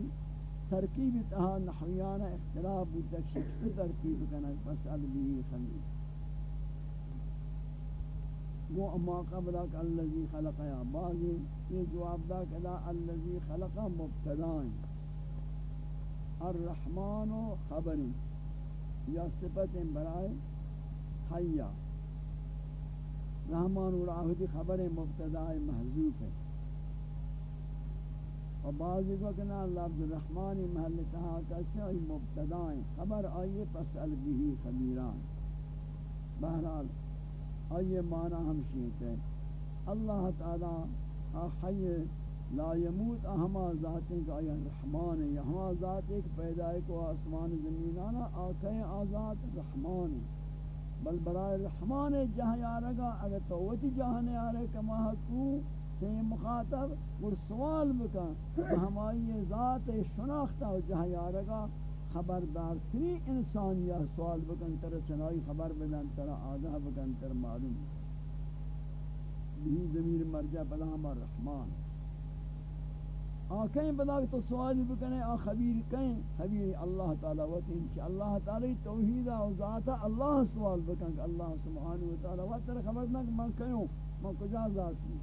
A: ترکیب تہا نحویانا اختلاف بودک شکل ترکیب کنا فسأل بی خبیر۔ وہ اما قبلک اللذی خلق یا بعضی یہ جواب دا کلا اللذی خلق مبتدائیں الرحمن خبر یا صفت برائے حیا. رحمان و راہدی خبر مبتدا محذوف ہے. اور بعضی کو کہنا لفظ رحمانی محل تہا کسی آئی مبتدائیں خبر آئیے پس البیہی خبیران. بہرحال آئیے معنی ہمشیت ہے اللہ تعالی حی لا يموت اہما ذاتیں کہ آیا رحمان ہے یہاں ذات ایک پیدا کو آسمان زمینانا آکھیں آزاد رحمان ہے بل برائے رحمان جہاں یارگا اگر توتی جہاں یارے کما حقو سے مخاطب اور سوال بکن ہمائی ذات شناختہ جہاں یارگا خبردار تری انسان یا سوال بکن، تر چنائی خبر بدن، تر آدھا بکن، تر معلوم بھی زمین مرجع بلا ہمار رحمان۔ آکھیں بلا تو سوال بکنے، آ، خبیر کہیں، خبیر اللہ تعالی وقت انچہ اللہ تعالی توحیدہ و ذاتہ اللہ سوال بکن کہ اللہ سبحانہ وتعالی وقت تر خبر نہ کہ میں کہوں، میں کجا ذات ہوں؟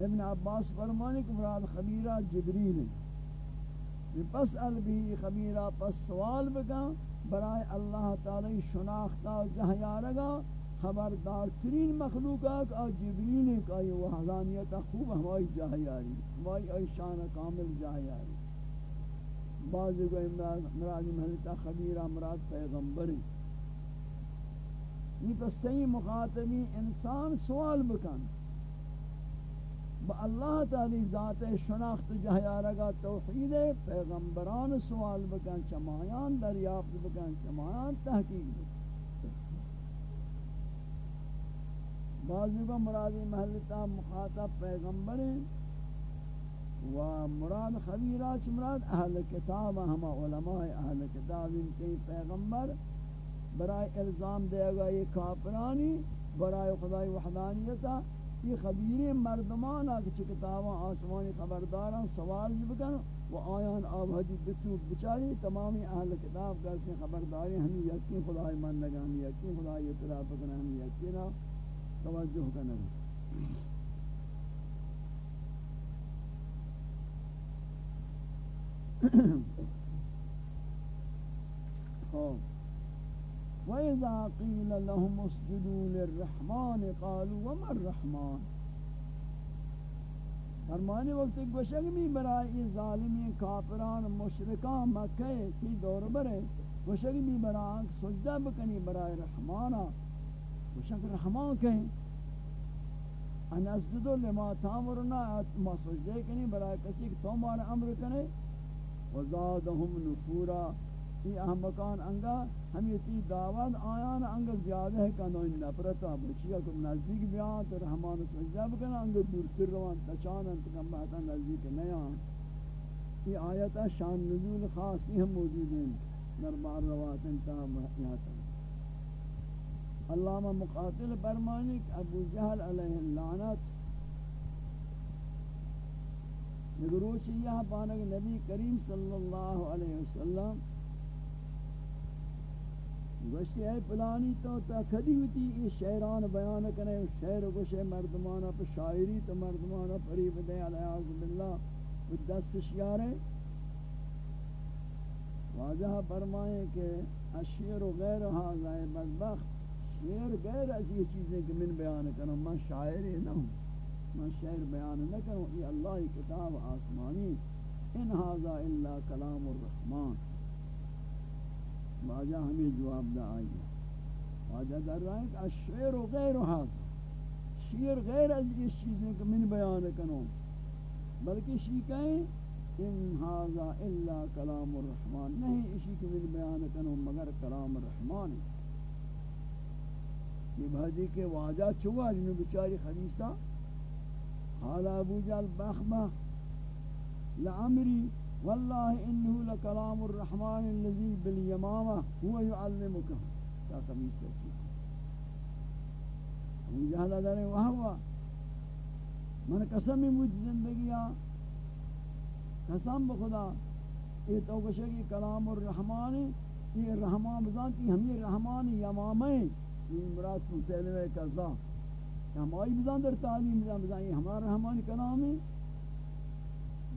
A: ابن عباس فرمانے کہ مراد خبیرہ جبریل ہے۔ پس البی خبیرہ پس سوال بکن، برائے اللہ تعالی شناختہ جہیا رگا خبردار ترین مخلوقات اور جبریل کا یہ وحدانیت، خوب ہماری جاہیاری ہماری ای شان کامل جاہیاری۔ بعض کو مراد محلتا خبیرہ مراد پیغمبر یہ پستہی مخاطبی انسان سوال بکن۔ با اللہ تعالی ذات شناخت جہیارگا توحید، پیغمبران سوال بکن، چمایان دریافت بکن، چمایان تحقیق بکن۔ بعضی کا مرادی محلتا مخاطب پیغمبر و مراد خبیرہ چ مراد اہل کتاب ہما علماء اہل کتاب ان کے پیغمبر برائے الزام دے گا یہ کافرانی، برائے خدای وحدانیتا یہ خبیر مردمان آگے کہ کتاباں آسمانی خبرداراں سوال بکن و آیان آب حدید بتوب بچاری تمامی اہل کتاب کا سے خبرداری ہمیں یقین خدای من لگا ہمیں یقین خدای اطلاع بکن، ہمیں یقین توجہ کرنا وَإِذَا قِيلَ لَهُمُ اسْجُدُوا لِلرَّحْمَنِ قَالُوا وَمَا الرَّحْمَنِ؟ فرمانی وقت ایک گوشگمی برای ظالمی کافران، مشرکان مکہ کی دور برے گوشگمی برای سجدہ بکنی برای رحمانا وشک رحمان کہیں۔ ان اسجد لما تامرنا ما سجدے کنی برای کسی کہ تو مارا امر کنے وزادهم نفورا، یہ احمقان انگا ہمیں تی دعوت آیان انگا زیادہ ہے کہ ان نفرتا بچیا کو نزدیک بیان تو رحمان سجدہ بکنا انگا دورتر روان تچانن تکم بہتا نزدیک نیان یہ آیتا شان نزول خاصی ہم موجود ہیں نربار روات انتہا یہاں تک علامہ مقاتل فرمانی ابو جہل علیہ اللعنت نگروچی یہ پانک نبی کریم صلی اللہ علیہ وسلم گوشتی ہے پلانی تو تا کدی ہوتی یہ شعران بیان کرنے شعر گوشے مردمانا پر شاعری تو مردمانا پریب دے علیہ باللہ دست شیارے۔ واضح فرمائیں کہ اشیر و غیر حاضر بدبخت شعر غیر از یہ چیزیں کہ من بیان کروں میں شاعر نہ ہوں میں شعر بیان نہ کروں یہ اللہ کی کتاب آسمانی ان هذا الا کلام الرحمن واجہ ہمیں جواب دے آئی واجہ در رہا ہے کہ الشعر غیر حاضر شعر غیر از یہ چیزیں کہ من بیان کروں بلکہ شیکہیں ان هذا الا کلام الرحمن نہیں اسی کہ من بیان کروں مگر کلام الرحمن ہے یہ بھاجی کے واجہ چوا جنو بچاری خبیصہ حالا ابو جال بخبہ لعمری، واللہ انہو لکلام الرحمن اللذی بالیمامہ، ہوا یعلمکہ۔ تا خبیص ترکی ابو جہل ادارے وہاں من قسمی مجھ زندگیاں قسم بخدا، یہ تو کشے کلام الرحمن، یہ رحمان بزانتی ہمیں رحمان یمامیں این مراد مسلمه کذا ہماری بزان در تعلیم بزان بزان یہ ہمارا رحمان کلامی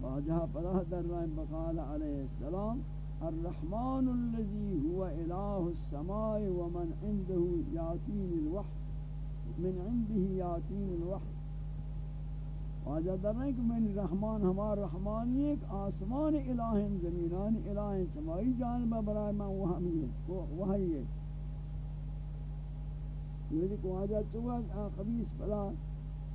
A: واجہ پناہ در رائم بقال علیہ السلام الرحمن الذي هو اله السماء ومن عنده يعطيني الوحي من عنده يعطيني الوحي واجہ در رائم کہ من رحمان ہمار رحمان ایک آسمان الہ زمینان الہ سمائی جانبہ برای من وحمی ہے وحی ہے یہ کو آجا چوا خبیث بلا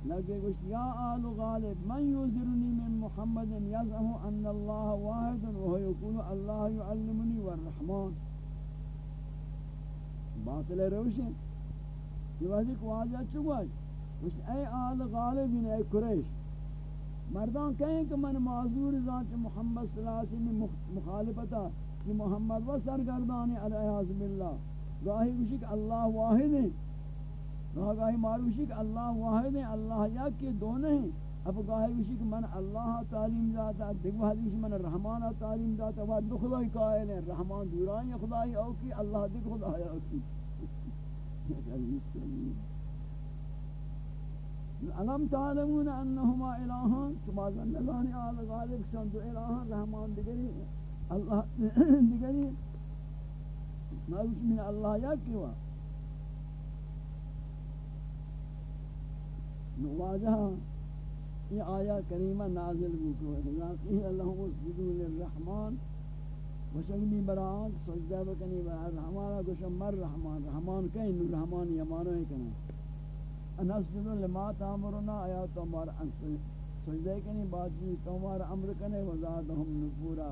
A: لگے گوشت، یا آل غالب، من یوزرنی من محمد یزعم ان اللہ واحد وهو یقول اللہ يعلمنی والرحمن. باطل روشن. یہ وحدی کو واجہ چکوائی گوشت، اے آل غالب یعنی اے قریش. مردان کہیں کہ من معذور ذات محمد صلی اللہ علیہ وسلم مخالفتا کہ محمد و سرگردانی علیہ حضب اللہ گاہی گوشی کہ اللہ واحد ہے. گاہی معروشی کہ اللہ واحد ہے، اللہ یک کے دو نہیں اب گاہی گوشی کہ من اللہ تعلیم داتا، دیکھو حدیث من رحمان تعلیم داتا، وہ دو خدای قائل ہیں۔ رحمان دوران خدای او کی، اللہ دیکھ خدای او کی۔ علم تعلمون انہما الہان شما زندگانی آل غالب شان دو الہان رحمان دگری اللہ دگری معروف من اللہ یک یا کیوا نواجہ یہ آیا کریمہ نازل بکو ہے اللہم اسجدو للرحمن وشنگی بران سجدہ بکنی بران رحمانا گوشم مر رحمان رحمان کہیں، نور رحمان یمانو ہی کنا انسجد لما تامرنا، آیا تو ہمارا سجدہ کنی بات جی تو ہمارا امر کنے وزادہم نفورا۔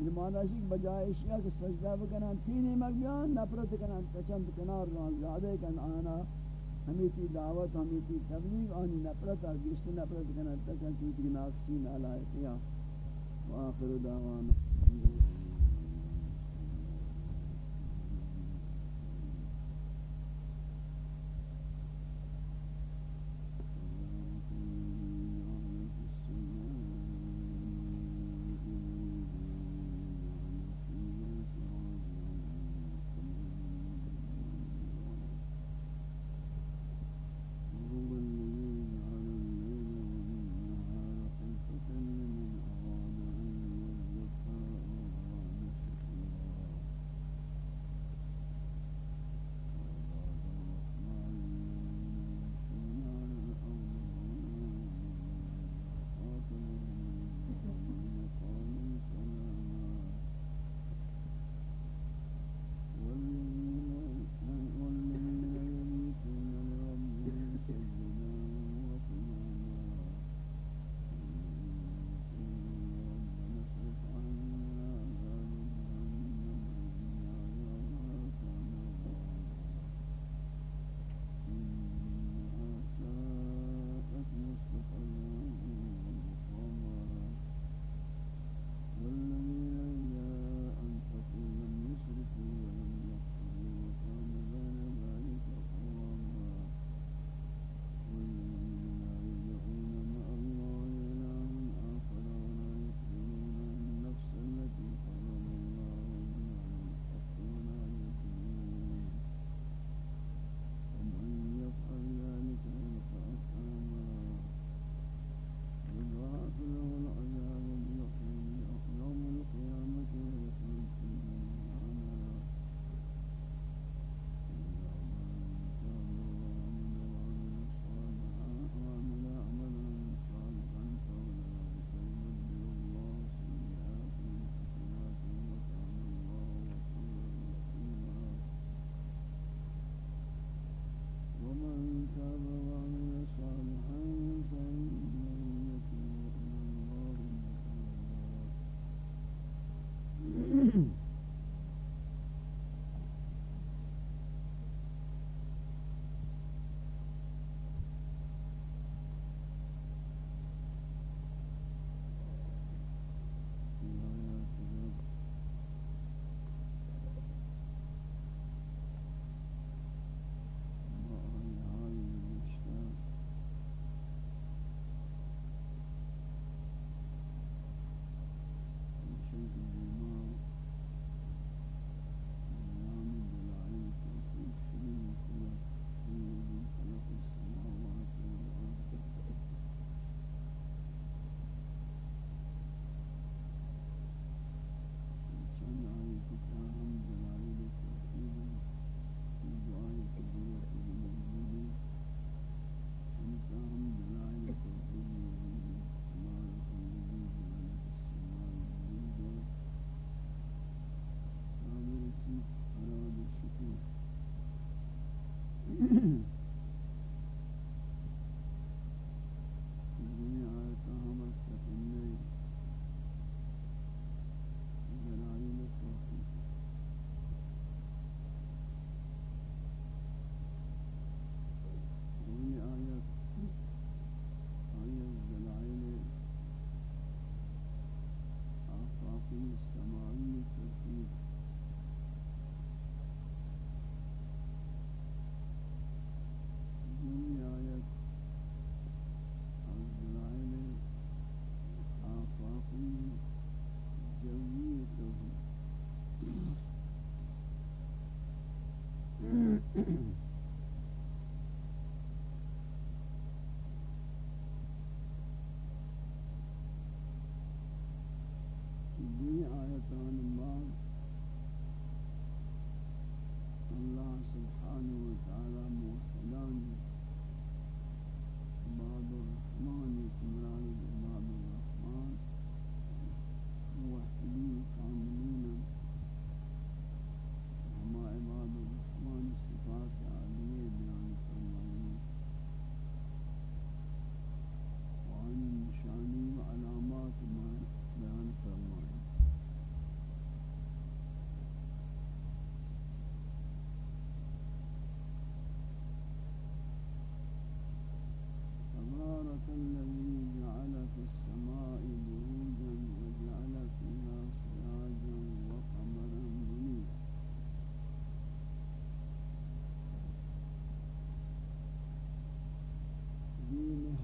A: یہ معنی ہے کہ بجائے اشیاء کے سجدہ بکنان تینی مگیان، نفرت کنان تچند کنار ران زیادہ کن، آنا ہمیتی دعوت ہمیتی تبلیغ، آنی نفرت، آگیشت نفرت کنان تچند تی ناکسین علائقیہ وآخر دعوانا.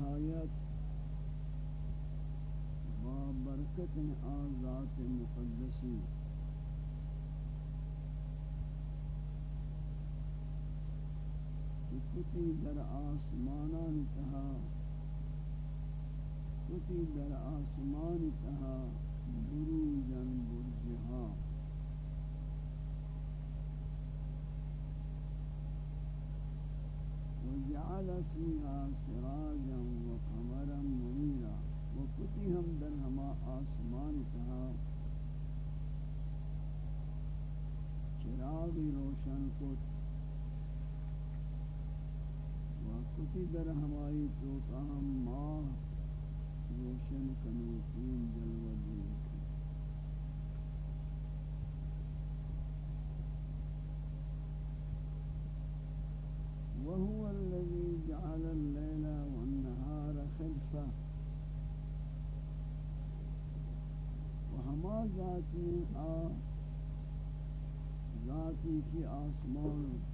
A: نهایت با برکت آن ذات مقدسی. کتی در آسمانان تها کتی در آسمان تها بروجن برجها. وجعل فيها سراجا ہم در ہما آسمان تہا چراغی روشن کو وقتی در ہماری تو ہم ماہ روشن کنوتین جلوہ۔ کی آسمان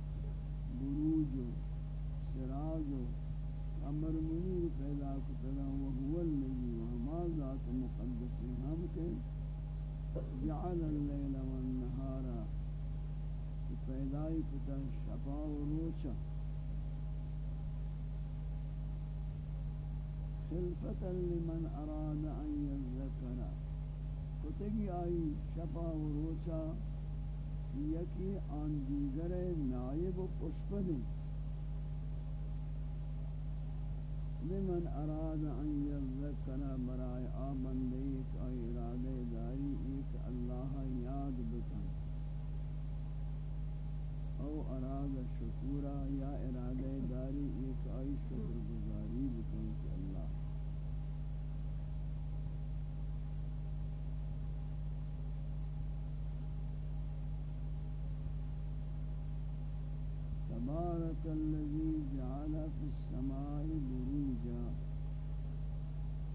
A: تبارك الذي جعل في السماء بروجا.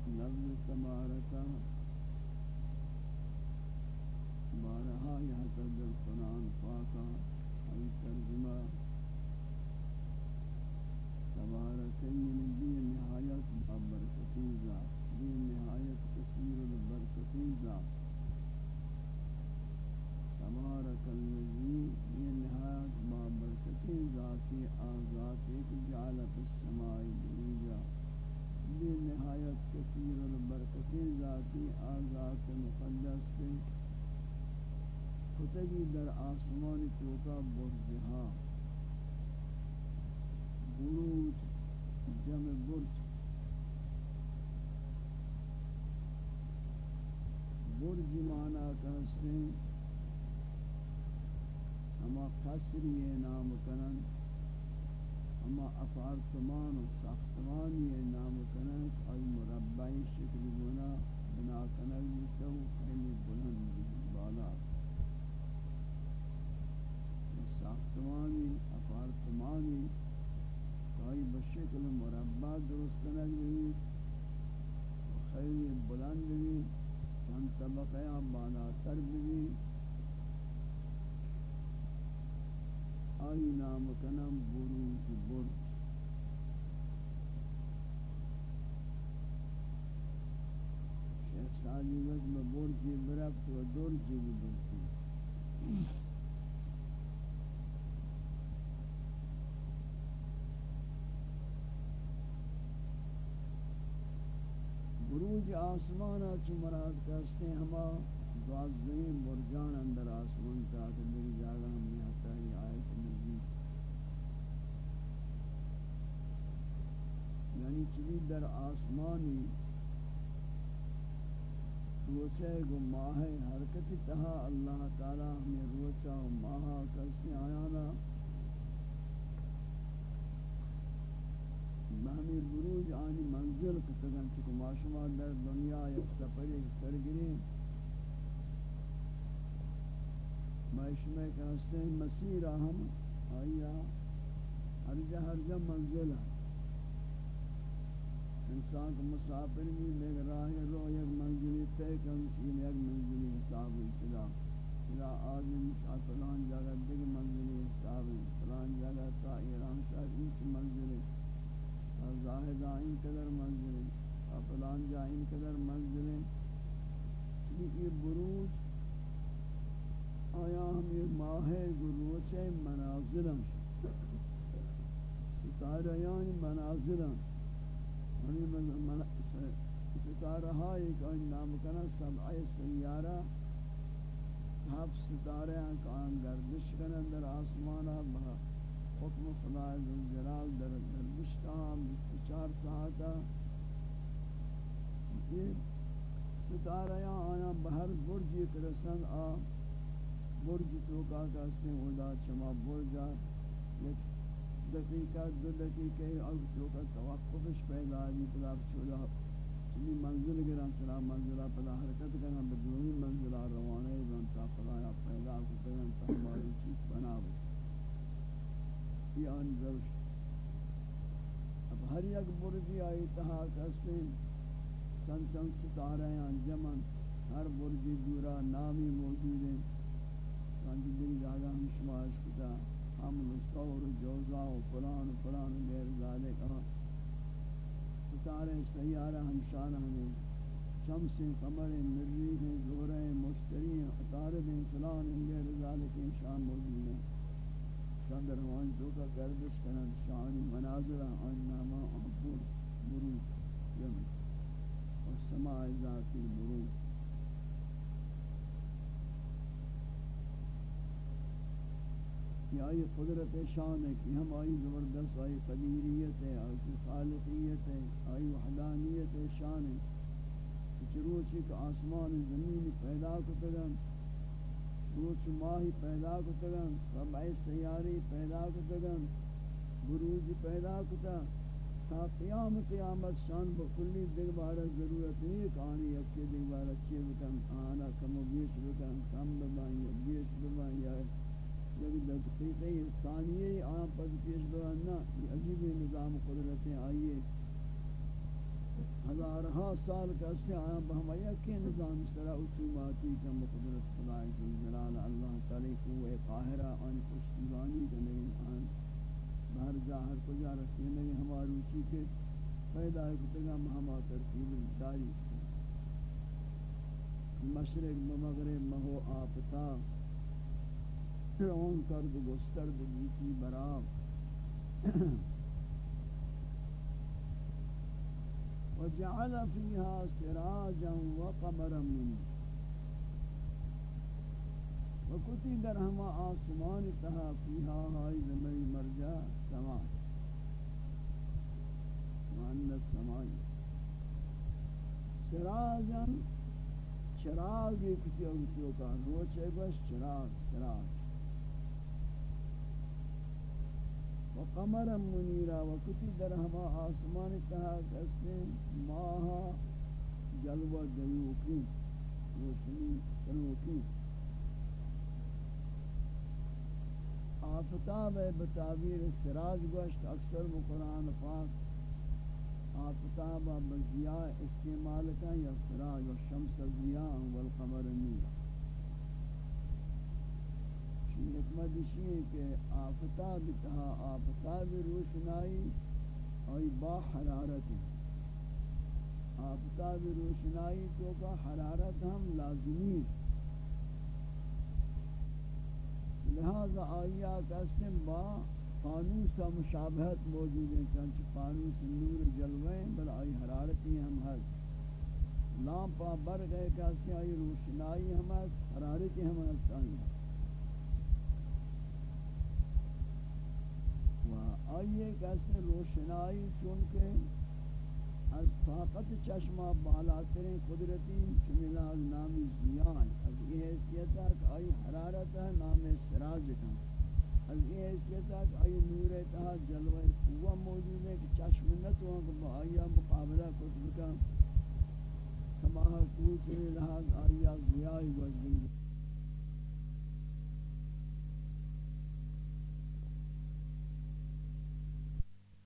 A: لفظ تبارك بارها يحتج القرآن فاقا أي ترجمة تبارك من یعنی مقصری نام کنن اما افعال تمام و ساختمانی بروج آسمانا چی مراد کرستے ہما دوازدین برجان اندر آسمان تا کہ میری جاگہ ہم نے حتی ہی آیت نزید یعنی چلی در آسمانی روچے گو ماہ حرکت تہا اللہ تعالی ہمیں روچا و ماہا کسی آیانا۔ بہمی بروج آنی منزل کتگن چکو معاشمہ در دنیا یک سفری سرگرین معاشمہ کہستے ہیں مسیر ہم آئیا ہر جا ہر جا منزل ہے انسان کو مسافر بھی لے راہ رو یک منزلی تے کن چین یک منزلی حساب ابتدا الى آدم فلان جگہ دیگ منزلی حساب فلان جگہ تا ایران شاہ انچ منزلی زاہدہ ان قدر منزل منزلی فلان جا ان قدر منزلی یعنی یہ بروج آیا ہم یہ ماہ گروچے منازلم ستارہ یعنی منازلم ہمیں یعنی ستارہ ہائی کہ ان نام کنا سبع سیارہ۔ ہف ستارے ہیں کہ آن گردش کنا در آسمانا بہا حکم خدا جلال در گردش تاہم چار ساعتا یہ ستارہ یہاں آیا، بہر برج ایک آ. برج تو کا کہتے ہیں چما برجا یک دقیقہ، دو دقیقہ اور جو کا توقفش پیدا ہے پلا چھوڑا چنی منزل گران چلا منزلہ پلا حرکت کرنا بدونی منزلہ روانے بن تا پلا پیدا کو کرن تا ہماری چیز بنا ہو یہ ان روش. اب ہر یک برجی آئی تہا کستے چند چند ستارے ہیں انجمن ہر برجی دورا نامی موجود ہیں. چند دل جاگہ ہم شماش کتا حمل الصور جوزا و فلان و فلان غیر ذالک ستارے سیارہ ہمشان ہمیں شمس قمر مریخ زہرہ مشتری عطارد فلان غیر ذالک شان موجود ہیں. شان در ہمان جو کا گردش کنن شان مناظر آن نامہ عبور بروج یمن والسماء ذات البروج کہ آئی قدرت شان ہے کہ ہم آئی زبردست آئی قدیریت ہے آئی خالقیت ہے آئی وحدانیت شان ہے کہ چروچی کہ آسمان زمین پیدا کتگن روچ ماہی پیدا کتگن ربع سیاری پیدا کتگن، بروج پیدا کتا تا قیام قیامت شان بکلی دیکھ بارا ضرورت نہیں کہ آنی اکی دیکھ بارا چی بکن، آنا کم و بیش بکن، کم ببائیں یا بیش ببائیں یا یک دقیقہ ثانیہ آن پر پیش برنا عجیب نظام قدرتیں آئیے۔ ہزارہا سال کا اس سے آیا بہمایا کہ نظام سرا اتوماتی کا مقدرت خدای کی جلال اللہ تعالی کو قاہرہ آن پشتیبانی کرنے آن بہر ظاہر کو جا رسینے ہماری روچی کے پیدا ہے کتگا ہما ترتیب داری مشرق مغرب مہو آفتاب فرعون کرد گسترد بیتی براب وجعل فيها سراجا وقمرا من وكتي در ہما آسمان تہا فيها ہائی زمین مرجع سما معنی سمائی سراجا چراغ کسی اوچو کا روچے گوش چراغ چراغ۔ و قمر منیرا و کتی در ہما آسمان تہا کستے ماہا جلوہ دیوکی روشنی تنوکی آفتاب بتعبیر سراج گوشت اکثر قرآن پاک آفتاب بزیاء استعمال کا یا سراج و شمس زیاء والقمر نیرا حکمت ہے کہ آفتاب تہا آفتاب روشنائی اور با حرارت ہے آفتاب روشنائی تو کا حرارت ہم لازمی لہذا آیا قسم با فانوس مشابہت موجود ہیں چنانچہ فانوس نور جلویں بل آئی حرارتی ہم ہر لامپا بر گئے کسی آئی روشنائی ہم حرارت ہم آئی و آئیے کسی روشنائی چونکہ از طاقت چشمہ بالا ترین قدرتی چمیلہ نامی زیان۔ از یہ حیثیت ہے کہ آئی حرارت ہے، نام سراج کا از یہ حیثیت ہے کہ آئی نور تہا جلوہ قوہ موجود ہے کہ چشم نتوان کہ آئی مقابلہ کچھ بکا تمہا کوچ لحاظ آئی